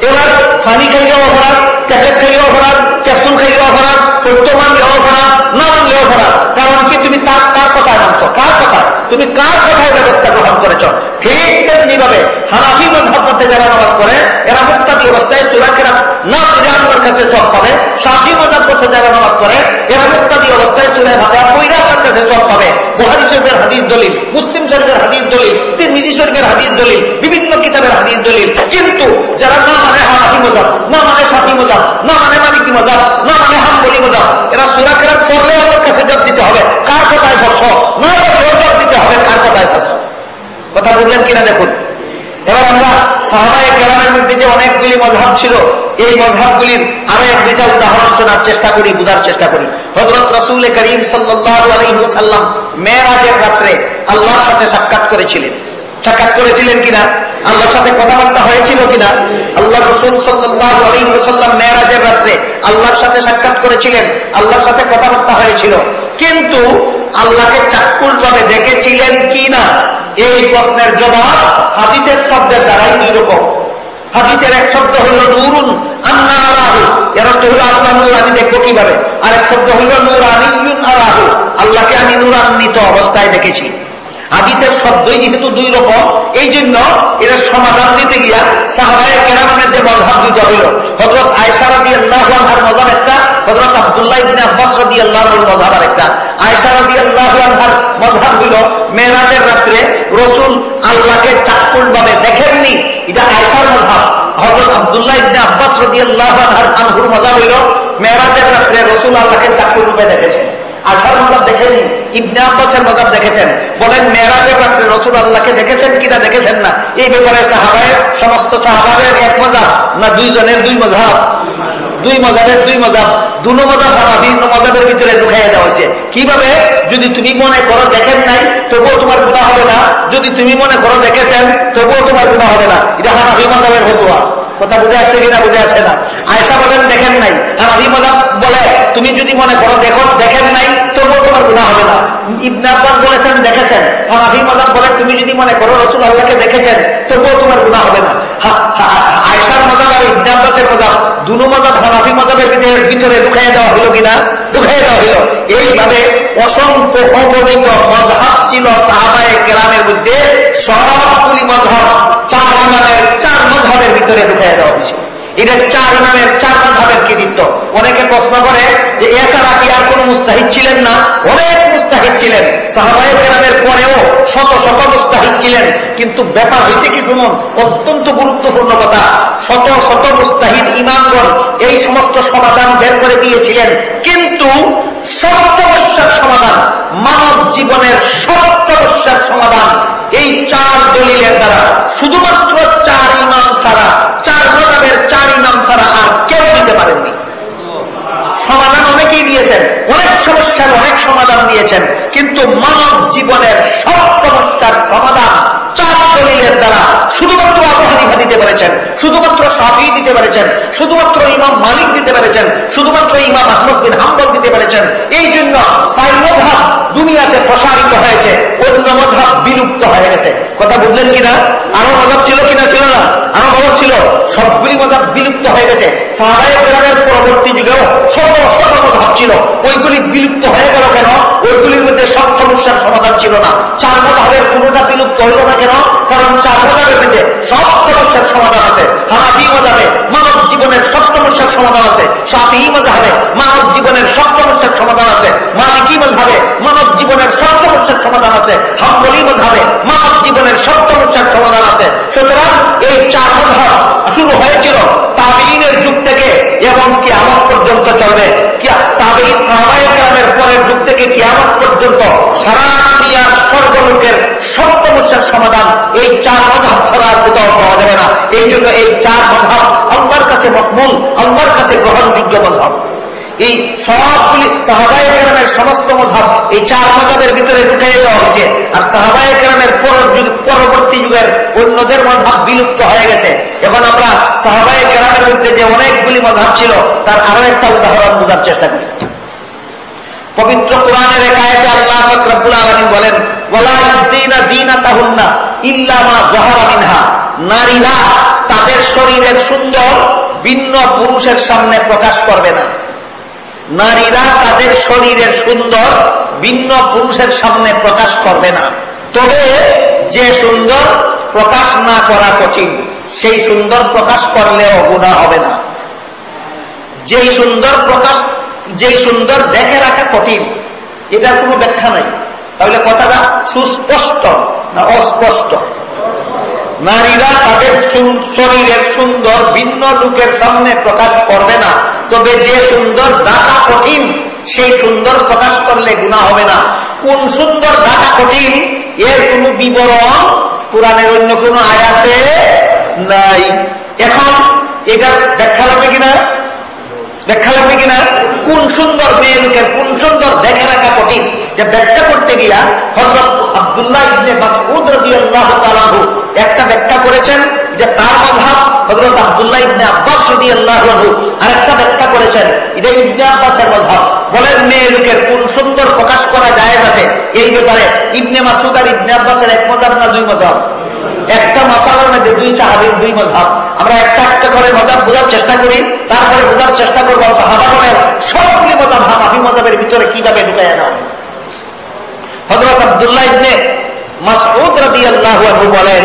এবার পানি খাইলেও অপরাধ ট্যাবলেট খাইলেও অপরাধ, ক্যাপসুল খাইলেও অপরাধ সত্য মানলেও অপরাধ, না মানলেও অপরাধ। কারণ কি? তুমি তার কার কথায় মানতো কার কথায়? তুমি কার কথায় ব্যবস্থা গ্রহণ করেছ? ঠিক তেমনি ভাবে হানাফি মজহাব মধ্যে যারা নামাজ পড়ে, এরা মুক্তাদি অবস্থায় সুরাকেরা না আল্লাহর কাছে জব পাবে। সাফি মজাব করতে যারা নামাজ পড়ে, এরা মুক্তাদি অবস্থায় সুরায় ভাবে পৈরা আল্লাহর কাছে জব পাবে। বুহারি শরীফের হাদিস দলিল, মুসলিম শরীফের হাদিস দলিল, তিরমিজি শরীফের হাদিস দলিল, বিভিন্ন কিতাবের হাদিস দলিল। কিন্তু যারা না মানে হানাফি মজাব না মানে সাফি মজাব না মানে মালিকি মজাব না মানে হাম্বলি মজাব এরা সুরাকেরা পড়লে আল্লাহর কাছে জব দিতে হবে। কার কথায় ভরস না জব কার কথায় শাস্ত্র কথা বুঝলেন কিনা দেখুন। এবার আমরা সাহাবায় কেরামের মধ্যে যে অনেকগুলি মজাব ছিল, এই মজাবগুলির আরও এক দুইটা উদাহরণ শোনার চেষ্টা করি, বুঝার চেষ্টা করি। হজরত রসুল করিম সাল্লাম মেয়েরাজের রাত্রে আল্লাহর সাথে সাক্ষাৎ করেছিলেন। সাক্ষাৎ করেছিলেন কিনা? আল্লাহর সাথে কথাবার্তা হয়েছিল কিনা? আল্লাহ রসুল সাল্লাহ আলহিহাল্লাম মেয়েরাজের রাত্রে আল্লাহর সাথে সাক্ষাৎ করেছিলেন, আল্লাহর সাথে কথাবার্তা হয়েছিল। কিন্তু আল্লাহকে চাক্ষুষ ভাবে দেখেছিলেন কি না এই প্রশ্নের জবাব হাদিসের শব্দের দ্বারাই দুই রকম হাদিসের এক শব্দ হল নুরুন আন্না আরাহু এর অর্থ হইল আল্লাহ নূর আমি দেখব কীভাবে? আর এক শব্দ হল নূর আনিউন আলাহু আল্লাহকে আমি নূরান্বিত অবস্থায় দেখেছি। হাদিসের শব্দই যেহেতু দুই রকম, এই জন্য এর সমাধান দিতে গিয়া সাহাবায় কেরামের যে মজাব দুইটা হইল। হজরত আয়সা রাদি আল্লাহ আনহার মজাব একটা হজরত আবদুল্লাহ ইবনে আব্বাস রাদি আল্লাহর মজাব একটা আয়সা রাদি আল্লাহ আনহার মজাব হইল, মেয়েরাজের রাত্রে রসুল আল্লাহকে চাকুল ভাবে দেখেননি, এটা আয়সার মজাব হজরত আবদুল্লাহ ইবনে আব্বাস রাদি আল্লাহ আনহার আনহুর মজাব হইল, মেয়েরাজের রাত্রে রসুল আল্লাহকে চাকুল রূপে দেখেছেন। আশার মজাব দেখেননি ইবনে আব্বাসের মজাব দেখেছেন। বলেন মেয়েরাজের রাত্রে রসুল আল্লাহকে দেখেছেন কিনা দেখেছেন না? এই ব্যাপারে সাহাবায়, সমস্ত সাহাবাদের এক মজাব না দুইজনের দুই মজাব? দুই মজাবের দুই মজাব। দুনো মজাব হারা ভিন্ন মজাবের ভিতরে ঢুকাইয়া দেওয়া হয়েছে। কীভাবে? যদি তুমি মনে করো দেখেন নাই, তবুও তোমার গুণা হবে না। যদি তুমি মনে করো দেখেছেন, তবুও তোমার গুণা হবে না। এটা হানাফি মজাবের হতুয়া কথা বুঝে আসছে কিনা বুঝে আসছে না। আয়সা বলেন, দেখেন নাই। হানাফি মজাব বলে, তুমি যদি মনে করো, দেখো, দেখেন নাই, তবুও তোমার বোঝা হবে না। ইবনে আব্বাস বলেছেন, দেখেছেন। হানাফি মজাব বলে, তুমি যদি মনে করো, রসুল আল্লাহকে দেখেছেন, তবুও তোমার বোঝা হবে না। আয়সার মজাব আর ইবনে মজাব, দুনো মজাব, হানাফি মজাবের ভিতরে ঢুকাই দেওয়া হলো কিনা? ঢুকাই দেওয়া হলো এইভাবে অসংখ্য অগণিত মজাব ছিল সাহাবায় কেরামের মধ্যে, সবগুলি মজাব চার ইমামের চার মজাবের ভিতরে ঢুকাই দেওয়া হয়েছিল এটা চার ইমামের চার মজাবের কৃতিত্ব। অনেকে প্রশ্ন করে যে এছাড়া কি আর কোন মুস্তাহিদ ছিলেন না? অনেক মুস্তাহিদ ছিলেন। সাহাবায় কেরামের পরেও শত শত মুস্তাহিদ ছিলেন। কিন্তু ব্যাপার হয়েছে কি শুনুন, অত্যন্ত গুরুত্বপূর্ণ কথা। শত শত মুস্তাহিদ, ইমামগণ এই সমস্ত সমাধান বের করে দিয়েছিলেন। কিন্তু সব সমাধান, মানব জীবনের সব সমাধান এই চার দলিলের দ্বারা। শুধুমাত্র চার ইমাম ছাড়া, চার মজাবের চার ইমাম ছাড়া আর কেউ দিতে পারেননি। সমাধান অনেকেই দিয়েছেন অনেক সমস্যার অনেক সমাধান দিয়েছেন কিন্তু মানব জীবনের সব সমস্যার সমাধান চার দলিলের দ্বারা শুধুমাত্র আবু দিতে পেরেছেন, শুধুমাত্র সাফি দিতে পেরেছেন, শুধুমাত্র ইমাম মালিক দিতে পেরেছেন, শুধুমাত্র ইমাম আহমদ বিন হাম্বল দিতে পেরেছেন। এই জন্য সাই মধাব দুনিয়াতে প্রসারিত হয়েছে, অন্য মধাব বিলুপ্ত হয়ে গেছে। কথা বুঝলেন কিনা? আরও মজাব ছিল কিনা ছিল না? আরও মজাব ছিল? সবগুলি মজাব বিলুপ্ত হয়ে গেছে। সাহাবায় পরবর্তী যুগেও শত শত মধাব ছিল। ওইগুলি বিলুপ্ত হয়ে গেল কেন? ওইগুলির মধ্যে সব সমস্যার সমাধান ছিল না। চার মধাবের কোনোটা বিলুপ্ত হইল না কেন? কারণ চার মধাবের মধ্যে সব সমস্যার সমাধান আছে। হানাফি মজাবে মানব জীবনের সব সমস্যার সমাধান আছে। সাফি মজাবে মানব জীবনের সব সমস্যার সমাধান আছে। মালিকি মজাবে মানব জীবনের সব সমস্যার সমাধান আছে। হাম্বলি মজাবে মানব পর্যন্ত সারা দুনিয়ার সর্বলোকের সব সমস্যার সমাধান এই চার মধাব ছাড়া কোথাও পাওয়া যাবে না। এই জন্য এই চার মধাব আল্লাহর কাছে মকমুল আল্লাহর কাছে গ্রহণযোগ্য মধাব এই সবগুলি সাহাবায় কেরামের সমস্ত মধাব এই চার মজাবের ভিতরে ঢুকাই দেওয়া হয়েছে। আর সাহাবায় কেরামের পরবর্তী যুগের অন্যদের মধাব বিলুপ্ত হয়ে গেছে। এখন আমরা সাহাবায় কেরামের মধ্যে যে অনেকগুলি মধাব ছিল, তার আরও একটা উদাহরণ বোঝার চেষ্টা করি। পবিত্র কোরআনের একায়তে আল্লাহ রব্বুল আলমিন বলেন নারীরা তাদের শরীরের সুন্দর পুরুষের সামনে প্রকাশ করবে না। তবে যে সুন্দর প্রকাশ না করা কঠিন, সেই সুন্দর প্রকাশ করলেও গুণা হবে না। যেই সুন্দর প্রকাশ যেই সুন্দর দেখে রাখা কঠিন, এটার কোনো ব্যাখ্যা নাই। তাহলে কথাটা সুস্পষ্ট না অস্পষ্ট? নারীরা তাদের শরীরের সুন্দর ভিন্ন লোকের সামনে প্রকাশ করবে না। তবে যে সুন্দর ডাকা কঠিন, সেই সুন্দর প্রকাশ করলে গুণা হবে না। কোন সুন্দর ডাকা কঠিন, এর কোন বিবরণ কোরআনের অন্য কোন আয়াতে নাই। এখন এটা ব্যাখ্যা লাগবে কিনা? ব্যাখ্যা লাগবে কিনা? কোন সুন্দর মেয়ে লোকের কোন সুন্দর দেখে রাখা কঠিন? যে ব্যাখ্যা করতে গিয়া হজরত আবদুল্লাহ ইবনে মাসউদ রাদিয়াল্লাহু তাআলাহু একটা ব্যাখ্যা করেছেন যে তার মযহাব হযরত আব্দুল্লাহ ইবনে আব্বাস রাদিয়াল্লাহু আনহু। আরেকটা ব্যাখ্যা করেছেন এটা ইবনে আব্বাসের মযহাব। বলেন, মেয়ে লোকের কোন সুন্দর প্রকাশ করা যায় আছে এই ব্যাপারে ইবনে মাসুদ আর ইবনে আব্বাসের এক মজাব না দুই মজাব একটা মশালার মধ্যে দুই সাহাবির দুই মজাব আমরা একটা একটা করে মজাব বোঝার চেষ্টা করি, তারপরে বোঝার চেষ্টা করব সাহাবাগণের সবগুলি মজাব হামাফি মজাবের ভিতরে কীভাবে ঢুকাই দাও হজরত আবদুল্লাহ ইবনে মাসউদ রাদিয়াল্লাহু আনহু বলেন,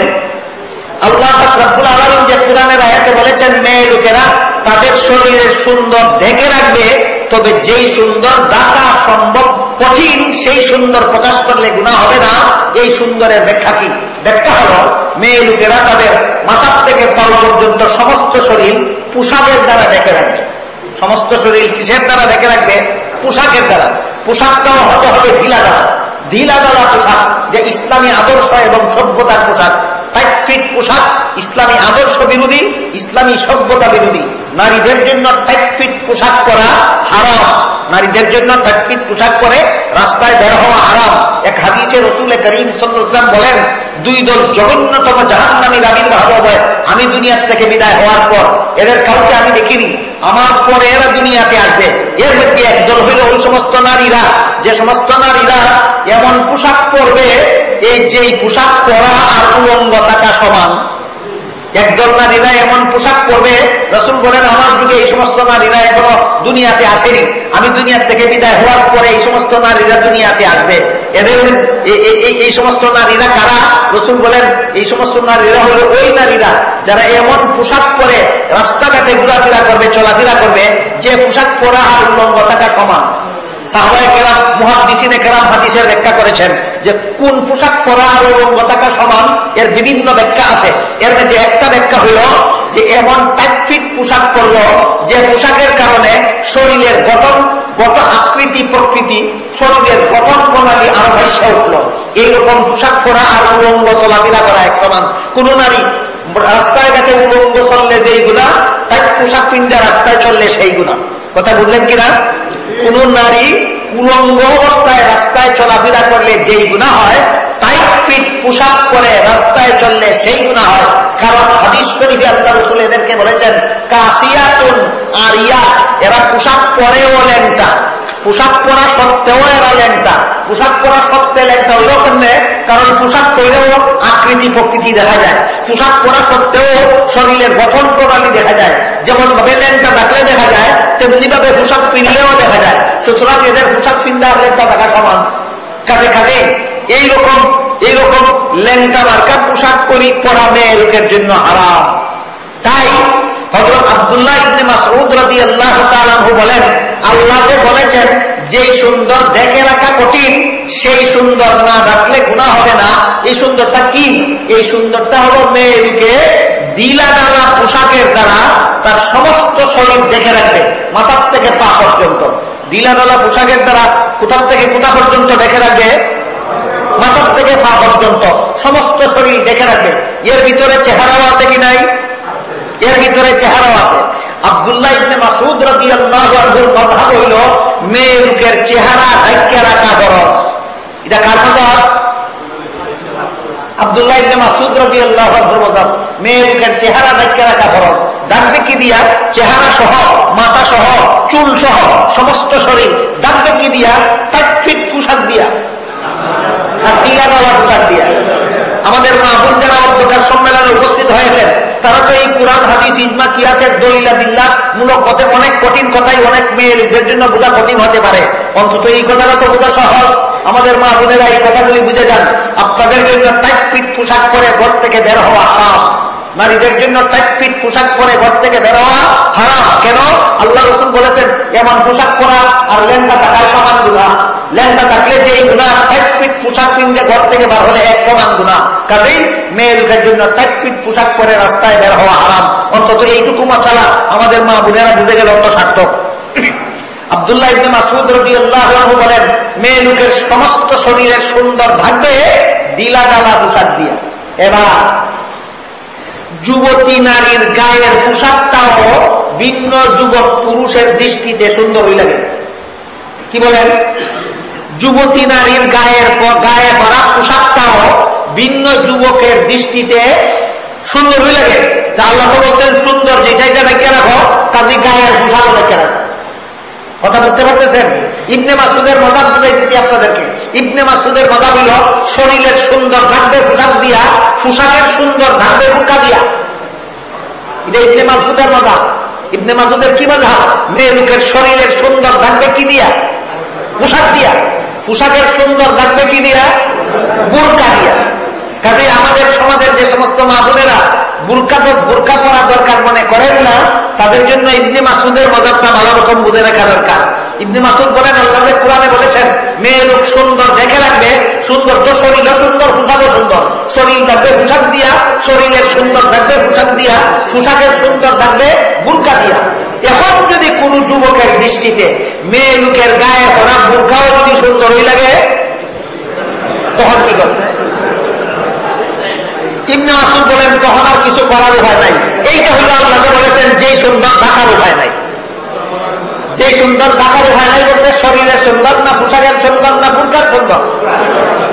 আল্লাহ রাব্বুল আলামিন যে কোরআনের আয়াতে বলেছেন মেয়ে লোকেরা, তাদের শরীরের সুন্দর ঢেকে রাখবে তবে যেই সুন্দর ডাকা সম্ভব কঠিন, সেই সুন্দর প্রকাশ করলে গুণা হবে না। এই সুন্দরের ব্যাখ্যা কি? ব্যাখ্যা হল, মেয়ে লোকেরা তাদের মাথার থেকে পাও পর্যন্ত সমস্ত শরীর পোশাকের দ্বারা ডেকে রাখবে। সমস্ত শরীর কিসের দ্বারা ডেকে রাখবে? পোশাকের দ্বারা। পোশাকটাও হতে হবে ঢিলা দ্বারা ঢিলা দ্বারা পোশাক, যে ইসলামী আদর্শ এবং সভ্যতার পোশাক। টাইট পোশাক ইসলামী আদর্শ বিরোধী, ইসলামী সভ্যতা বিরোধী। নারীদের জন্য টাইট ফিট পোশাক করা হারাম। নারীদের জন্য টাইট ফিট পোশাক করে রাস্তায় বের হওয়া হারাম। এক হাদিসে রসুল করিম সাল্লাম বলেন, দুই দল জঘন্যতম জাহান্নামীর আবির্ভাব হবে আমি দুনিয়ার থেকে বিদায় হওয়ার পর এদের কাউকে আমি দেখিনি। আমার পরে এরা দুনিয়াতে আসবে। এর মধ্যে একদল হইল ওই সমস্ত নারীরা। যে সমস্ত নারীরা এমন পোশাক পরবে, এই যে পোশাক পরা আর উলঙ্গ থাকা সমান একদল নারীরা এমন পোশাক পরবে, রসুল বলেন, আমার যুগে এই সমস্ত নারীরা এখনও দুনিয়াতে আসেনি। আমি দুনিয়ার থেকে বিদায় হওয়ার পরে এই সমস্ত নারীরা দুনিয়াতে আসবে। এদের এই সমস্ত নারীরা কারা? রসুল বলেন, এই সমস্ত নারীরা হলো ওই নারীরা যারা এমন পোশাক পরে রাস্তাঘাটে ঘোরাফেরা করবে, চলাফেরা করবে, যে পোশাক পরা আর উলঙ্গ থাকা সমান। সাহবায় কেরাম মহাদিসিনে কেরাম হাদিসের ব্যাখ্যা করেছেন। যে কোন পোশাক পরা আর উলঙ্গ থাকা সমান, এর বিভিন্ন ব্যাখ্যা আছে। এর মধ্যে একটা ব্যাখ্যা হইল যে এমন টাইট ফিট পোশাক পরল যে পোশাকের কারণে শরীরের গঠন গত আকৃতি, প্রকৃতি, শরীরের গঠন প্রণালী আরও ভাষ্য উঠল। এইরকম পোশাক পরা আর উলঙ্গ চলাফেরা করা এক সমান। কোন নারী রাস্তায় গেছে উলঙ্গ চললে যেই যেইগুলা তাই পোশাক পিন্ধে রাস্তায় চললে সেই সেইগুলা কথা বুঝলেন কিনা? কোন নারী উলঙ্গ অবস্থায় রাস্তায় চলাফেরা করলে যেই গুণা হয়, টাইট ফিট পোশাক করে রাস্তায় চললে সেই গুণা হয়। কারণ হাদিস শরীফে আল্লাহ রসুল এদেরকে বলেছেন, কাসিয়াতুন আর ইয়া এরা পোশাক পরেও লেনটা পোশাক পরা সত্ত্বেও এরা ল্যাংটা। পোশাক পরা সত্ত্বে ল্যাংটা হইল কেমনে? কারণ পোশাক পরেও আকৃতি, প্রকৃতি দেখা যায়। পোশাক পরা সত্ত্বেও শরীরের গঠন প্রণালী দেখা যায়। যেমন ভাবে ল্যাংটা থাকলে দেখা যায় তেমনি ভাবে পোশাক পিনলেও দেখা যায়। সুতরাং এদের পোশাক পিনতে আর ল্যাংটা থাকা সমান। কাজে কাছে এইরকম এইরকম ল্যাংটা মার্কা পোশাক করি পরা মেয়ে লোকের জন্য হারাম। তাই হজরত আবদুল্লাহ ইবনে মাসউদ রাদিয়াল্লাহু তাআলা বলেন আল্লাহ বলেছেন যে সুন্দর দেখে রাখা কঠিন, সেই সুন্দর না রাখলে গুণা হবে না। এই সুন্দরটা কি? এই সুন্দরটা হলো মেয়েকে দিলা পোশাকের দ্বারা তার সমস্ত শরীর দেখে রাখবে, মাথার থেকে পা পর্যন্ত। ঢিলাডালা পোশাকের দ্বারা কোথার থেকে কোথা পর্যন্ত দেখে রাখবে? মাথার থেকে পা পর্যন্ত। সমস্ত শরীর দেখে রাখবে। এর ভিতরে চেহারাও আছে কি নাই? এর ভিতরে চেহারাও আছে। আবদুল্লাহ ইবনে মাসুদ রবি আল্লাহ মজাব হইল মেয়ে লোকের চেহারা ঢাইকে রাখা ফরজ এটা কার মজাব আবদুল্লাহ ইবনে মাসুদ রবি আল্লাহ মজাব মেয়ে লোকের চেহারা ঢাইকে রাখা ফরজ ডাকবে কি দিয়া চেহারা সহ, মাথা সহ, চুল সহ, সমস্ত শরীর। ডাকবে কি দিয়া টাইট ফিট পোশাক দিয়া। আর টিকাওয়ালা পোশাক দিয়া। আমাদের মাহবুব যারা অধ্যকার সম্মেলনে উপস্থিত হয়েছেন, তারা তো এই কোরআন, হাদিস, ইজমা, কিয়াসের দলিলা, দিল্লা মূলক পথে অনেক কঠিন কথাই অনেক মেয়ে লোকদের জন্য বোঝা কঠিন হতে পারে। অন্তত এই কথাটা তো বোঝা সহজ। আমাদের মা বোনেরা এই কথাগুলি বুঝে যান। আপনাদের জন্য টাইট পিট পোশাক পরে ঘর থেকে বের হওয়া হারাম। নারীদের জন্য টাইট ফিট পোশাক পরে ঘর থেকে বের হওয়া হারাম। কেন? আল্লাহ রসুল বলেছেন, এমন পোশাক পরা আর লেঙ্গা থাকার সমান গুণা লেঙ্গা থাকলে যে গুণা টাইট ফিট পোশাক পিনতে ঘর থেকে বার হলে এক সমান গুণা। কাজেই মেয়ে লোকের জন্য টাইট ফিট পোশাক পরে রাস্তায় বের হওয়া হারাম। অন্তত এইটুকু মশালা আমাদের মা বোনেরা বুঝে গেলে অত সার্থক। আবদুল্লাহ ইবনে মাসুদ রবি আল্লাহ বলেন, মেয়ে লোকের সমস্ত শরীরের সুন্দর থাকবে দিলা ডালা পোশাক দিয়া। এবার যুবতী নারীর গায়ের পোশাকটাও ভিন্ন যুবক পুরুষের দৃষ্টিতে সুন্দর হয়ে লাগে কি বলেন? যুবতী নারীর গায়ের গায়ে করা পোশাকটাও ভিন্ন যুবকের দৃষ্টিতে সুন্দরই লাগে তা আল্লাহ তো বলছেন, সুন্দর যেটা এটা রেখে রাখো কাজে গায়ের পোশাকও রেখে রাখো। কথা বুঝতে পারতেছেন? ইবনে মাসুদের মজাব বুঝাইতেছি আপনাদেরকে। ইবনে মাসুদের মজাব হইল, শরীরের সুন্দর ঢাকবে পোশাক দিয়া, পোশাকের সুন্দর ঢাকবে বুকা দিয়া। এটা ইবনে মাসুদের মজাব ইবনে মাসুদের কি মজা মেয়ে লোকের শরীরের সুন্দর ঢাকবে কি দিয়া? পোশাক দিয়া। পোশাকের সুন্দর ঢাকবে কি দিয়া? বোরকা দিয়া। কাজে আমাদের সমাজের যে সমস্ত মা বোনেরা তো বোরকা পরা দরকার মনে করেন না, তাদের জন্য ইবনে মাসুদের মজাবটা ভালো রকম বুঝে রাখা দরকার। ইবনে মাসুদ বলেন, আল্লাহ কোরআনে বলেছেন, মেয়ে লোক সুন্দর দেখে রাখবে, সুন্দর তো শরীরও সুন্দর পোশাকও সুন্দর। শরীর থাকবে পোশাক দিয়া, শরীরের সুন্দর থাকবে পোশাক দিয়া, পোশাকের সুন্দর থাকবে বুরকা দিয়া। এখন যদি কোন যুবকের দৃষ্টিতে মেয়ে লোকের গায়ে করা বুরকাও যদি সুন্দর হয়ে লাগে, তখন কি করবে? ইবনে মাসুদ বলেন, তখন আর কিছু করার উপায় নাই। এইটা হলো আল্লাহ বলেছেন, যেই সুন্দর থাকার উপায় নাই। যে সুন্দর থাকার উপায় নাই বলতে শরীরের সুন্দর না পোশাকের সুন্দর না বুরকার সুন্দর?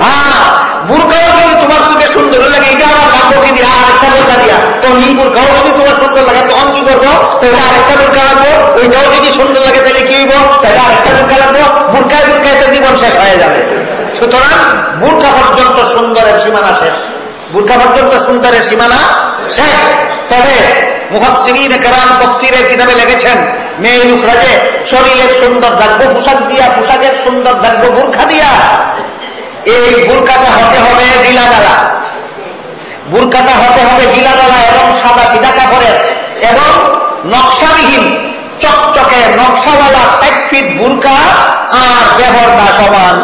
হ্যাঁ বুরকাও যদি তোমার চোখে সুন্দর লাগে, এটা আমার ভাগ্যকে দিয়া? আরেকটা বোরকা দিয়া তো এই বুরকাও যদি তোমার সুন্দর লাগে, তখন কি করব? তাহলে আরেকটা বুরকা লাগবো ওইটাও যদি সুন্দর লাগে, তাহলে কি হইব? তাহলে আরেকটা বুরকা লাগবো বুরকায় বুরকায় তো জীবন শেষ হয়ে যাবে। সুতরাং বুরকা পর্যন্ত সুন্দরের সীমানা শেষ। বুরকা পর্যন্ত সুন্দরের সীমানা শেষ। তবে মুহসিন কারাম তফসিরের কিতাবে লেগেছেন মেয়ে লোকরা যে শরীরের সুন্দর থাকব পোশাক দিয়া, পোশাকের সুন্দর থাকব বুর্খা দিয়া। এই বুরকাটা হতে হবে গিলাগালা বুরকাটা হতে হবে গিলাগালা এবং সাদা সিধা কাপড়ের এবং নকশাবিহীন, চকচকে নকশাওয়ালা এক ফিট বুরকা আর ব্যবহারটা সমান।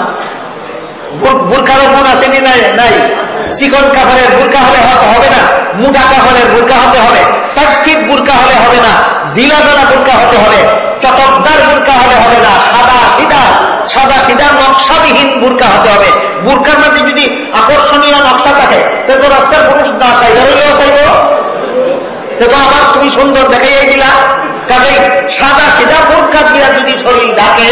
বুরকারও গুণ আছে নাই। চিকন কাপড়ের বুরকা হলে হতে হবে না, মুদা কাপড়ের বুরকা হতে হবে তাকফিট বুরকা হলে হবে না দিলা দলা বুরকা হতে হবে চটকদার বুরকা হলে হবে না, সাদা সিধা সাদা সিধা নকশাবিহীন বুরকা হতে হবে। বুরকার মধ্যে যদি আকর্ষণীয় নকশা থাকে, তো তো রাস্তার পুরুষ না চাই ধরলেও চাইব। তো আবার তুমি সুন্দর দেখাই দিলা। কাজে সাদা সিধা বুরকা দিয়া যদি শরীর ডাকে,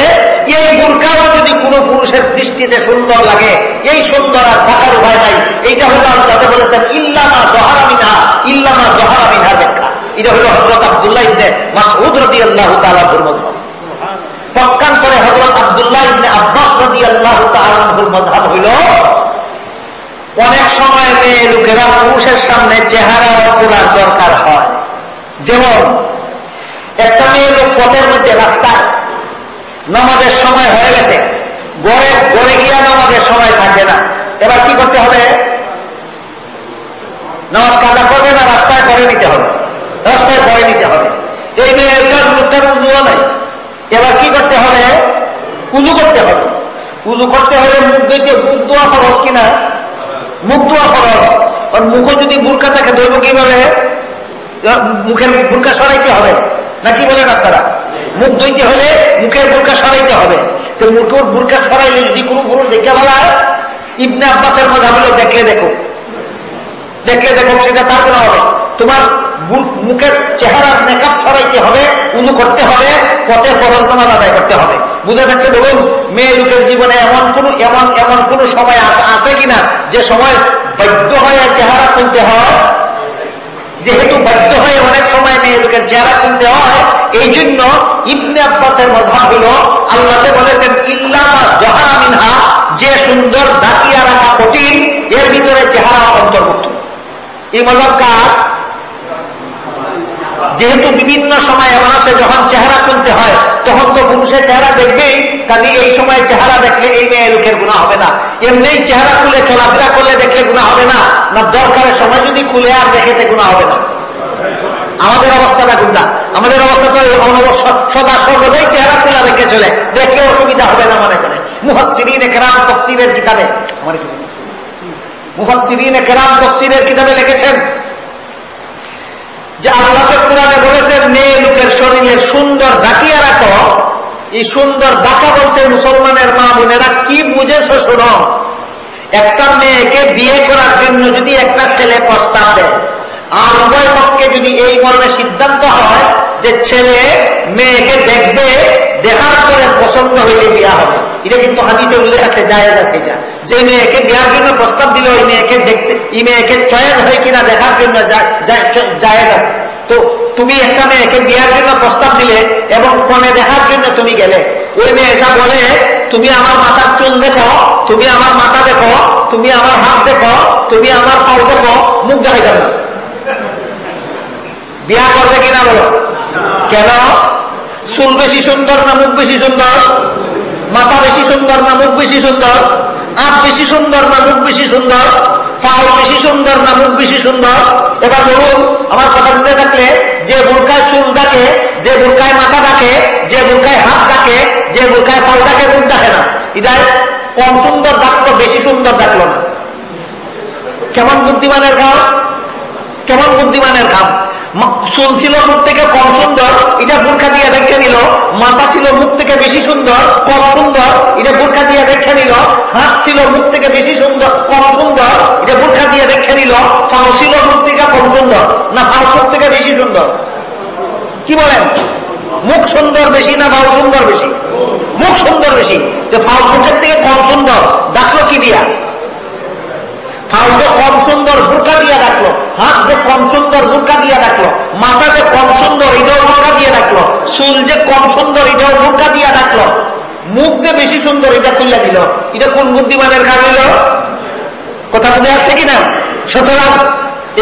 এই বুরকাও যদি কোন পুরুষের দৃষ্টিতে সুন্দর লাগে, এই সুন্দর আর থাকার উপায় নাই। এইটা হলো যাতে বলেছেন, ইল্লামা দহারামিনহা ইল্লামা দহারামিনহা ব্যাখ্যা এটা হলো হজরত আবদুল্লাহ ইবনে মাসউদ রাদিয়াল্লাহু তাআলা মযহাব। পক্ষান্তরে হজরত আবদুল্লাহ ইবনে আব্বাস রাদিয়াল্লাহু তাআলার মযহাব হইল, অনেক সময় মেয়ে লোকেরা পুরুষের সামনে চেহারা অপরার দরকার হয়। যেমন একটা মেয়ে লোক পথের মধ্যে রাস্তায় নমাজের সময় হয়ে গেছে। গড়ে গড়ে গিয়া নমাজের সময় থাকে না। এবার কি করতে হবে? নামাজ কাজা করবে না, রাস্তায় করে নিতে হবে। রাস্তায় করে নিতে হবে। এই মেয়েটার লোকটার উজুও নাই। এবার কি করতে হবে? উজু করতে হবে। উজু করতে হলে মুখ দিতে মুখ দোয়া খরচ কিনা মুখ দোয়া খরচ আর যদি বুরকা থাকে, ধরবো কীভাবে? মুখের বুরকা সরাইতে হবে। না কি বলেন আপনারা? মুখ ধুইতে হলে মুখের বুরকা সরাইতে হবে। তো মুখের বুরকা সরাইলে যদি কোনো পুরুষ দেখে বলা ইবনে আব্বাসের মধ্যে হলো দেখলে দেখো। দেখলে দেখো, সেটা তার কোনো হবে। তোমার মুখের চেহারার মেকআপ সরাইতে হবে উনু করতে হবে, পথে ফরজ নামাজ আদায় করতে হবে। বুঝে থাকতে বলুন, মেয়ে লোকের জীবনে এমন কোন, এমন এমন কোন সময় আছে কিনা? যে সময় বাধ্য হয়ে চেহারা খুলতে হয় যেহেতু বাধ্য হয়ে অনেক সময় মেয়ে চেহারা খুলতে হয় এই জন্য ইবনে আব্বাসের মজা হল আল্লাহকে বলেছেন ইল্লামা জহারা মিনহা যে সুন্দর দাকিয়ারা কঠিন, এর ভিতরে চেহারা অন্তর্ভুক্ত। এই মজাব যেহেতু বিভিন্ন সময় এমন যখন চেহারা খুলতে হয়, তখন তো পুরুষের চেহারা দেখবেই, কাজে এই সময় চেহারা দেখলে এই মেয়ে লোকের গুণা হবে না। এমনি চেহারা খুলে, চলাফেরা করলে দেখলে গুণা হবে না না দরকারের সময় যদি খুলে আর দেখেতে গুণা হবে না। আমাদের অবস্থাটা কোনটা? আমাদের অবস্থা তো সদা সর্বদাই চেহারা খোলা রেখে চলে। দেখলে অসুবিধা হবে না মনে করে। মুহাসিরিন একরাম তফসিরের কিতাবে। আমার মুহাসিরিন একরাম তফসিরের কিতাবে লিখেছেন যে আল্লাহ কোরআনে বলেছেন মেয়ে লোকের শরীরের সুন্দর ডাকিয়া রাখো। এই সুন্দর ডাকা বলতে মুসলমানের মা বোনেরা কি বুঝেছ শোনো? একটা মেয়েকে বিয়ে করার জন্য যদি একটা ছেলে প্রস্তাব দেয়, আর উভয় পক্ষে যদি এই মর্মে সিদ্ধান্ত হয় যে ছেলে মেয়েকে দেখবে দেখার পরে পছন্দ হইলে বিয়া হবে। এটা কিন্তু হাদিসে উল্লেখ আছে, জায়েজ আছে এটা। যে মেয়েকে বিয়ার জন্য প্রস্তাব দিল ওই মেয়েকে দেখতে, এই মেয়েকে চয়েস হয় কিনা দেখার জন্য জায়েজ আছে। তো তুমি একটা মেয়েকে বিয়ার জন্য প্রস্তাব দিলে এবং কনে দেখার জন্য তুমি গেলে। ওই মেয়েটা বলে, তুমি আমার মাথার চুল দেখো, তুমি আমার মাথা দেখো, তুমি আমার হাত দেখো, তুমি আমার পাও দেখো, মুখ দেখাই না। বিয়া করবে কিনা বলো? কেন? চুল বেশি সুন্দর না মুখ বেশি সুন্দর? মাথা বেশি সুন্দর না মুখ বেশি সুন্দর? আপ বেশি সুন্দর না মুখ বেশি সুন্দর? পাও বেশি সুন্দর না মুখ বেশি সুন্দর? এবার বলুন, আমার কথা বুঝতে থাকলে, যে বুরকায় চুল ডাকে যে বুরকায় মাথা ডাকে যে বুরকায় হাত ডাকে যে বুরকায় পাও ডাকে মুখ ডাকে না। ইদায় কম সুন্দর ডাকলো বেশি সুন্দর ডাকলো না। কেমন বুদ্ধিমানের কাম কেমন বুদ্ধিমানের কাম চুল ছিল মুখ থেকে কম সুন্দর, এটা বোরখা দিয়ে দেখে নিল। মাথা ছিল মুখ থেকে বেশি সুন্দর, কম সুন্দর, এটা বোরখা দিয়ে দেখে নিল। হাত ছিল মুখ থেকে বেশি সুন্দর, কম সুন্দর, এটা বোরখা দিয়ে দেখে নিল। পাও ছিল মুখ থেকে কম সুন্দর, না পাও মুখ থেকে বেশি সুন্দর? কি বলেন? মুখ সুন্দর বেশি না পাও সুন্দর বেশি? মুখ সুন্দর বেশি। যে পাও মুখের থেকে কম সুন্দর, দেখল কি দিয়া? পাও যে কম সুন্দর বুরকা দিয়া ডাকলো হাত যে কম সুন্দর বুরকা দিয়া ডাকলো মাথা যে কম সুন্দর এটাও বুরকা দিয়ে ডাকলো চুল যে কম সুন্দর এটাও বুরকা দিয়া ডাকলো মুখ যে বেশি সুন্দর এটা খুললে দিল। এটা কোন বুদ্ধিমানের কাজ হইল কথা বুঝে আসছে কিনা? সুতরাং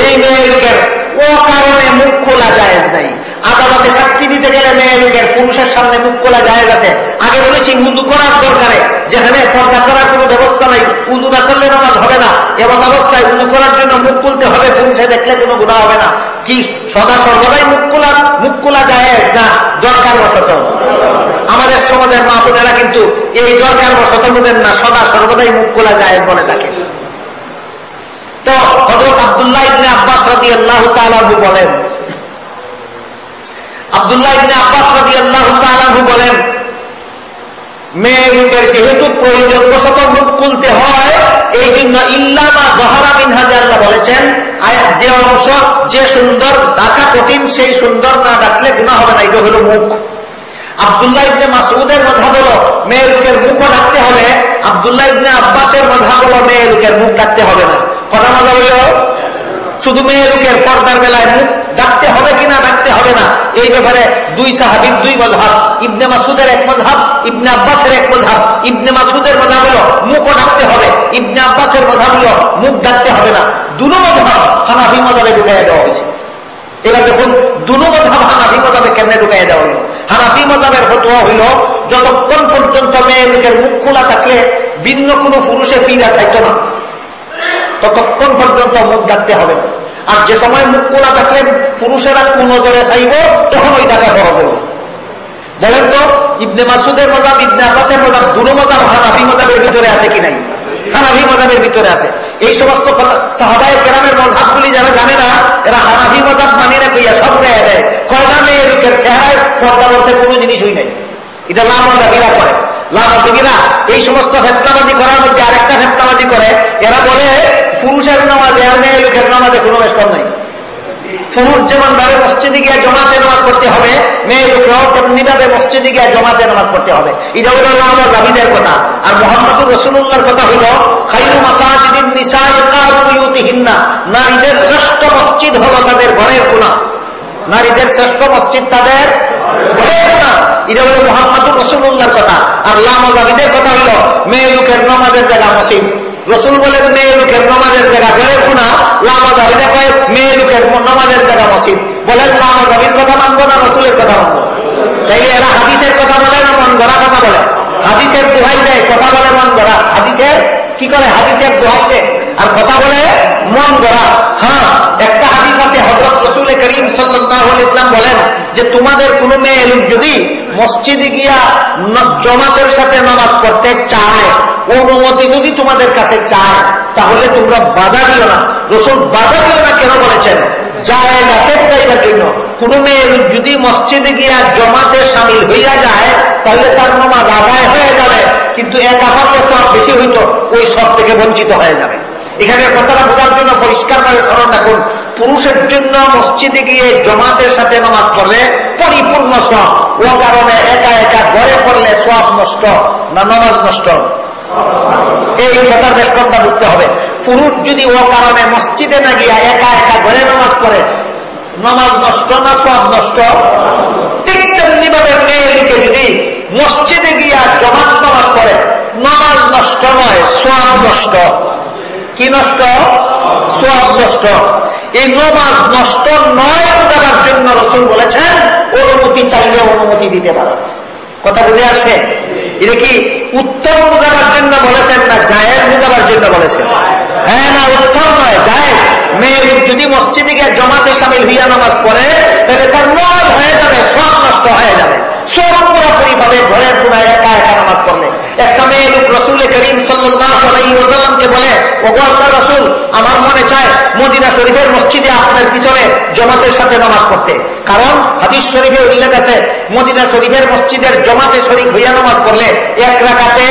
এই মেয়ে লোকের ও কারণে মুখ খোলা যায় নাই। আদালতে সাক্ষী দিতে গেলে মেয়ে লোকের পুরুষের সামনে মুখ খোলা যায় গেছে আগে বলেছি, উদু করার দরকারে। যেখানে পর্দা করার কোনো ব্যবস্থা নাই, উদু না করলে নামাজ হবে না। এমন অবস্থায় উদু করার জন্য মুখ খুলতে হবে পুরুষে দেখলে কোনো গুণা হবে না। কি, সদা সর্বদাই মুখ খোলা মুখ খোলা যায় না দরকার বসত আমাদের সমাজের মা বোনেরা কিন্তু এই দরকার বসত বোধেন না, সদা সর্বদাই মুখ খোলা যায় বলে থাকে তো হজরত আবদুল্লাহ ইবনে আব্বাস রাদি আল্লাহ তালু বলেন আবদুল্লাহ ইবনে আব্বাস রাদি আল্লাহ তালু বলেন, মেয়ে লোকের যেহেতু প্রয়োজন বশত মুখ খুলতে হয় এই জন্য ইল্লামা দহারা মিনহাজে আল্লাহ বলেছেন যে অংশ যে সুন্দর ডাকা কঠিন, সেই সুন্দর না ডাকলে গুণা হবে না, এটা হলো মুখ। আবদুল্লাহ ইবনে মাসুদের মধ্যা হলো মেয়ে লোকের মুখও ডাকতে হবে, আবদুল্লাহ ইবনে আব্বাসের মধ্যা হলো মেয়ে লোকের মুখ ডাকতে হবে না। কথা মজা হইল শুধু মেয়ে লোকের পর্দার বেলায় মুখ ডাকতে হবে কিনা, ডাকতে হবে না? এই ব্যাপারে দুই সাহাবির দুই মজহাব ইবনে মাসুদের এক মজহাব ইবনে আব্বাসের এক মজহাব ইবনে মাসুদের মজা হলো মুখও ডাকতে হবে, ইবনে আব্বাসের মজা হলো মুখ ডাকতে হবে না। দুটো মজহাব হানাফি মজাবে ঢুকাই দেওয়া হয়েছে। এবার দেখুন দুটো মজহাব হানাফি মজাবে কেমনে ঢুকাই দেওয়া হলো? হানাফি মজাবের ফতোয়া হইল, যতক্ষণ পর্যন্ত মেয়ে লোকের মুখ খোলা থাকলে ভিন্ন কোনো পুরুষে পীড়া চাইত না। ততক্ষণ পর্যন্ত মুখ ডাকতে হবে। আর যে সময় মুখ খোলা থাকলে পুরুষেরা কোন ধরে চাইব, তখন ওই টাকা বড় করব বলেন তো, ইবনে মাসুদের মজাব, ইবনে আবাসের মজাব দুটো মজাব, হানাফি মজাবের ভিতরে আছে কি নাই? হানাফি মজাবের ভিতরে আছে। এই সমস্ত সাহাবায় কেরামের মজাবগুলি যারা জানে না, এরা হানাফি মজাব মানি না কইয়া সব দেয় দেয়। কয়টা মেয়ে লোকের চেহারায় পর্দা করতে কোনো জিনিসই নাই। এটা লামাদাবিরা করে। লামাদিবিরা এই সমস্ত ফেতনাবাজি করার মধ্যে আরেকটা ফেতনাবাজি করে, এরা বলে, পুরুষের নামাজে, আর মেয়ে লোকের নামাজে কোনো বেশ নাই। পুরুষ যেমন ভাবে মসজিদে গিয়ে জমাতে নামাজ পড়তে হবে, মেয়ে লোকেরাও তেমনিভাবে মসজিদে গিয়ে জমাতে নামাজ পড়তে হবে। এটা হলো আমার দাবিদের কথা। আর মোহাম্মদুর রসুল্লাহর কথা হল, খাইরু মাসাজিদিন নিসাইহিন্না নারীদের শ্রেষ্ঠ মসজিদ হলো তাদের ঘরের কোনা নারীদের শ্রেষ্ঠ মসজিদ তাদের এটা হলো মোহাম্মদুর রসুল্লাহর কথা। আর লামা দাবিদের কথা হলো মেয়ে লোকের নমাজের জায়গা মসজিদ। রসুল বলেন, মেয়ে লোকের নমাজের জায়গা ঘরের কোনা। লামা দাবিতে কয়, মেয়ে লোকের নমাজের জায়গা মসজিদ। বলেন লামা দাবির কথা মানবো না, রসুলের কথা মানবো? তাইলে এরা হাদিসের কথা বলে না মন গড়া কথা বলে? হাদিসের দোহাই দেয় কথা বলে মন গড়া হাদিসের কি করে? হাদিসের দোহাই দেয় আর কথা বলে মন গড়া হ্যাঁ একটা হাদিস আছে হজরত রসুল করিম সাল্লাহ ইসলাম বলেন যে তোমাদের কোনো মেয়ে লোক যদি মসজিদে গিয়া জমাতের সাথে নামাজ পড়তে চায়, অনুমতি যদি তোমাদের কাছে চায়, তাহলে তোমরা বাধা দিও না। রসুল বাধা দিও না কেন বলেছেন? যায় না চাইবার জন্য? কোন মেয়ে যদি মসজিদে গিয়া জমাতে সামিল হইয়া যায়, তাহলে তার নামাজ আদায় হয়ে যাবে। কিন্তু এক আপাতলে সব বেশি হইতো, ওই সব থেকে বঞ্চিত হয়ে যাবে। এখানে কথাটা বোঝার জন্য পরিষ্কার ভাবে স্মরণ রাখুন। পুরুষের জন্য মসজিদে গিয়ে জমাতের সাথে নামাজ পড়লে পরিপূর্ণ সব। ও কারণে একা একা ঘরে পড়লে সব নষ্ট, না নামাজ নষ্ট? এই কথার বেশকতা বুঝতে হবে। পুরুষ যদি ও কারণে মসজিদে না গিয়া একা একা ঘরে নামাজ পড়ে, নামাজ নষ্ট না সব নষ্ট? ঠিক তেমনি ভাবে মেয়ে লোকে যদি মসজিদে গিয়া জমাত নামাজ পড়ে, নামাজ নষ্ট নয়, সব নষ্ট। কি নষ্ট? সব নষ্ট। এই নমাজ নষ্ট নয় বোঝাবার জন্য রসুল বলেছেন, অনুমতি চাইলে অনুমতি দিতে পারো। কথা বুঝে আসে এটা কি উত্তম বোঝাবার জন্য বলেছেন না জায়ের বোঝাবার জন্য বলেছেন? হ্যাঁ না, উত্তম নয় জায়ের মেয়ে যদি মসজিদে গিয়ে জমাতে সামিল হইয়া নামাজ পড়ে, তাহলে তার নমাজ হয়ে যাবে সব নষ্ট হয়ে যাবে সব পুরোপুরি ভাবে ঘরের পুরা একা একা নামাজ পড়লে একটা মেয়ে লোক রসুল করিম সাল্লামকে বলে ওগর রসুল আমার মনে চায় মদিনা শরীফের মসজিদে আপনার পিছনে জমাতের সাথে নামাজ পড়তে। কারণ হাদিস শরীফে উল্লেখ আছে, মদিনা শরীফের মসজিদের জমাতে শরীফ হইয়া নামাজ পড়লে এক রাখাতে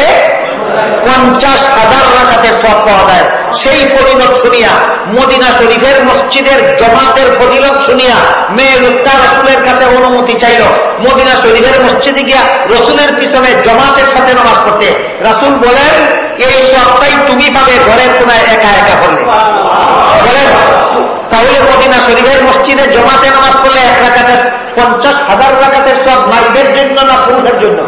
পঞ্চাশ হাজার রাখাতের সব পাওয়া যায়। সেই ফজিলত শুনিয়া, মদিনা শরীফের মসজিদের জমাতের ফজিলত শুনিয়া মেয়ে লোকটা রসুলের কাছে অনুমতি চাইল। মদিনা শরীফের মসজিদে গিয়া রসুলের পিছনে জমাতের সাথে নামাজ পড়তে। রাসুল বলেন, এই সবটাই তুমি পাবে ঘরের কোনায় একা একা করলে। তাহলে মদিনা শরীফের মসজিদে জমাতে নামাজ পড়লে এক রাখাতে পঞ্চাশ হাজার রাখাতের সব নারীদের জন্য না পুরুষের জন্য?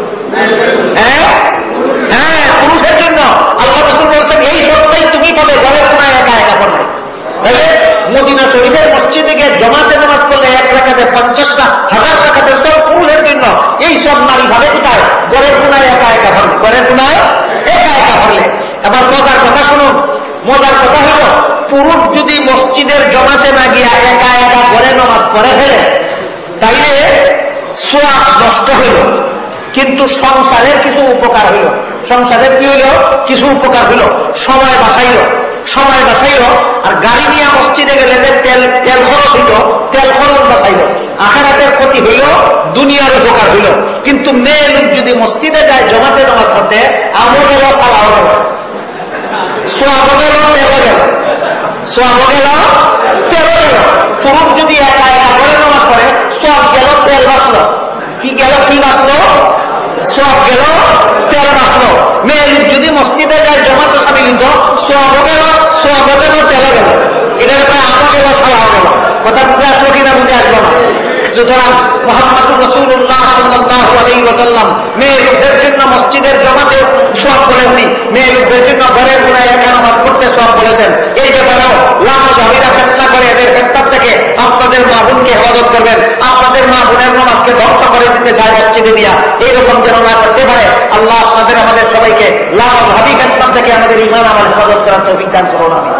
হ্যাঁ পুরুষের জন্য আল্লাহ রসুল বলছেন এই সবটাই তুমি পাবে ঘরের কোনায় একা একা পড়লে তাহলে মদিনা শরীফের মসজিদে গিয়ে জমাতে নামাজ পড়লে এক রাখাতে পঞ্চাশটা হাজার রাখাতে সব পুরুষের জন্য এই সব নারী ভাবে কোথায়? ঘরের কোনায় একা একা পড়লে ঘরের কোনায় একা একা পড়লে এবার মজার কথা শুনুন। মজার কথা হল, পুরুষ যদি মসজিদের জমাতে না গিয়া একা একা ঘরে নামাজ পড়ে ফেলে, তাইলে সোয়াব নষ্ট হইল। কিন্তু সংসারের কিছু উপকার হইল। সংসারের কি হইল? কিছু উপকার হইল। সময় বাঁচাইল। সময় বাঁচাইল, আর গাড়ি নিয়ে মসজিদে গেলে যে তেল তেল খরচ হইল, তেল খরচ বাঁচাইল। আখারাতের ক্ষতি হইল, দুনিয়ার উপকার হইল। কিন্তু মেয়ে লোক যদি মসজিদে যায় জমাতে নামাজ পড়তে আমও গেল সালাও গেল সোয়াব গেল তেল গেল সোয়াব গেল গেল যদি একা একা করে নামাজ পড়ে সব গেল তেল বাঁচলো। কি গেল, কি বাঁচলো? সব গেল তেল বাঁচলো মেয়ে যদি মসজিদে যায়, জমাতে সামিল হইত সব গেল সব গেল। তেল গেল এটার প্রায় আমও গেল সালাও গেল কথা বুঝে আসলো কিনা বুঝে আসলো না। সুতরাং মোহাম্মদ রসুল্লাহ সাল্লাহ আলাই ওসাল্লাম মেয়ে লোকদের জন্য মসজিদের জমাতে সব বলেননি মেয়ে লোকদের জন্য ঘরের কোনায় একা নামাজ পড়তে সব বলেছেন এই ব্যাপারেও লাল জাহিরা ফেতনা করে এদের ফেতনার থেকে আপনাদের মা বোনকে হেফাজত করবেন। আপনাদের মা বোনের নামাজকে ধ্বংস করে দিতে চায় মসজিদে দিয়া। এইরকম যেন না করতে পারে, আল্লাহ আপনাদের, আমাদের সবাইকে লাল হাবি ফেতনার থেকে আমাদের ইমান আমার হেফাজত করার তো বিজ্ঞান করুন আমি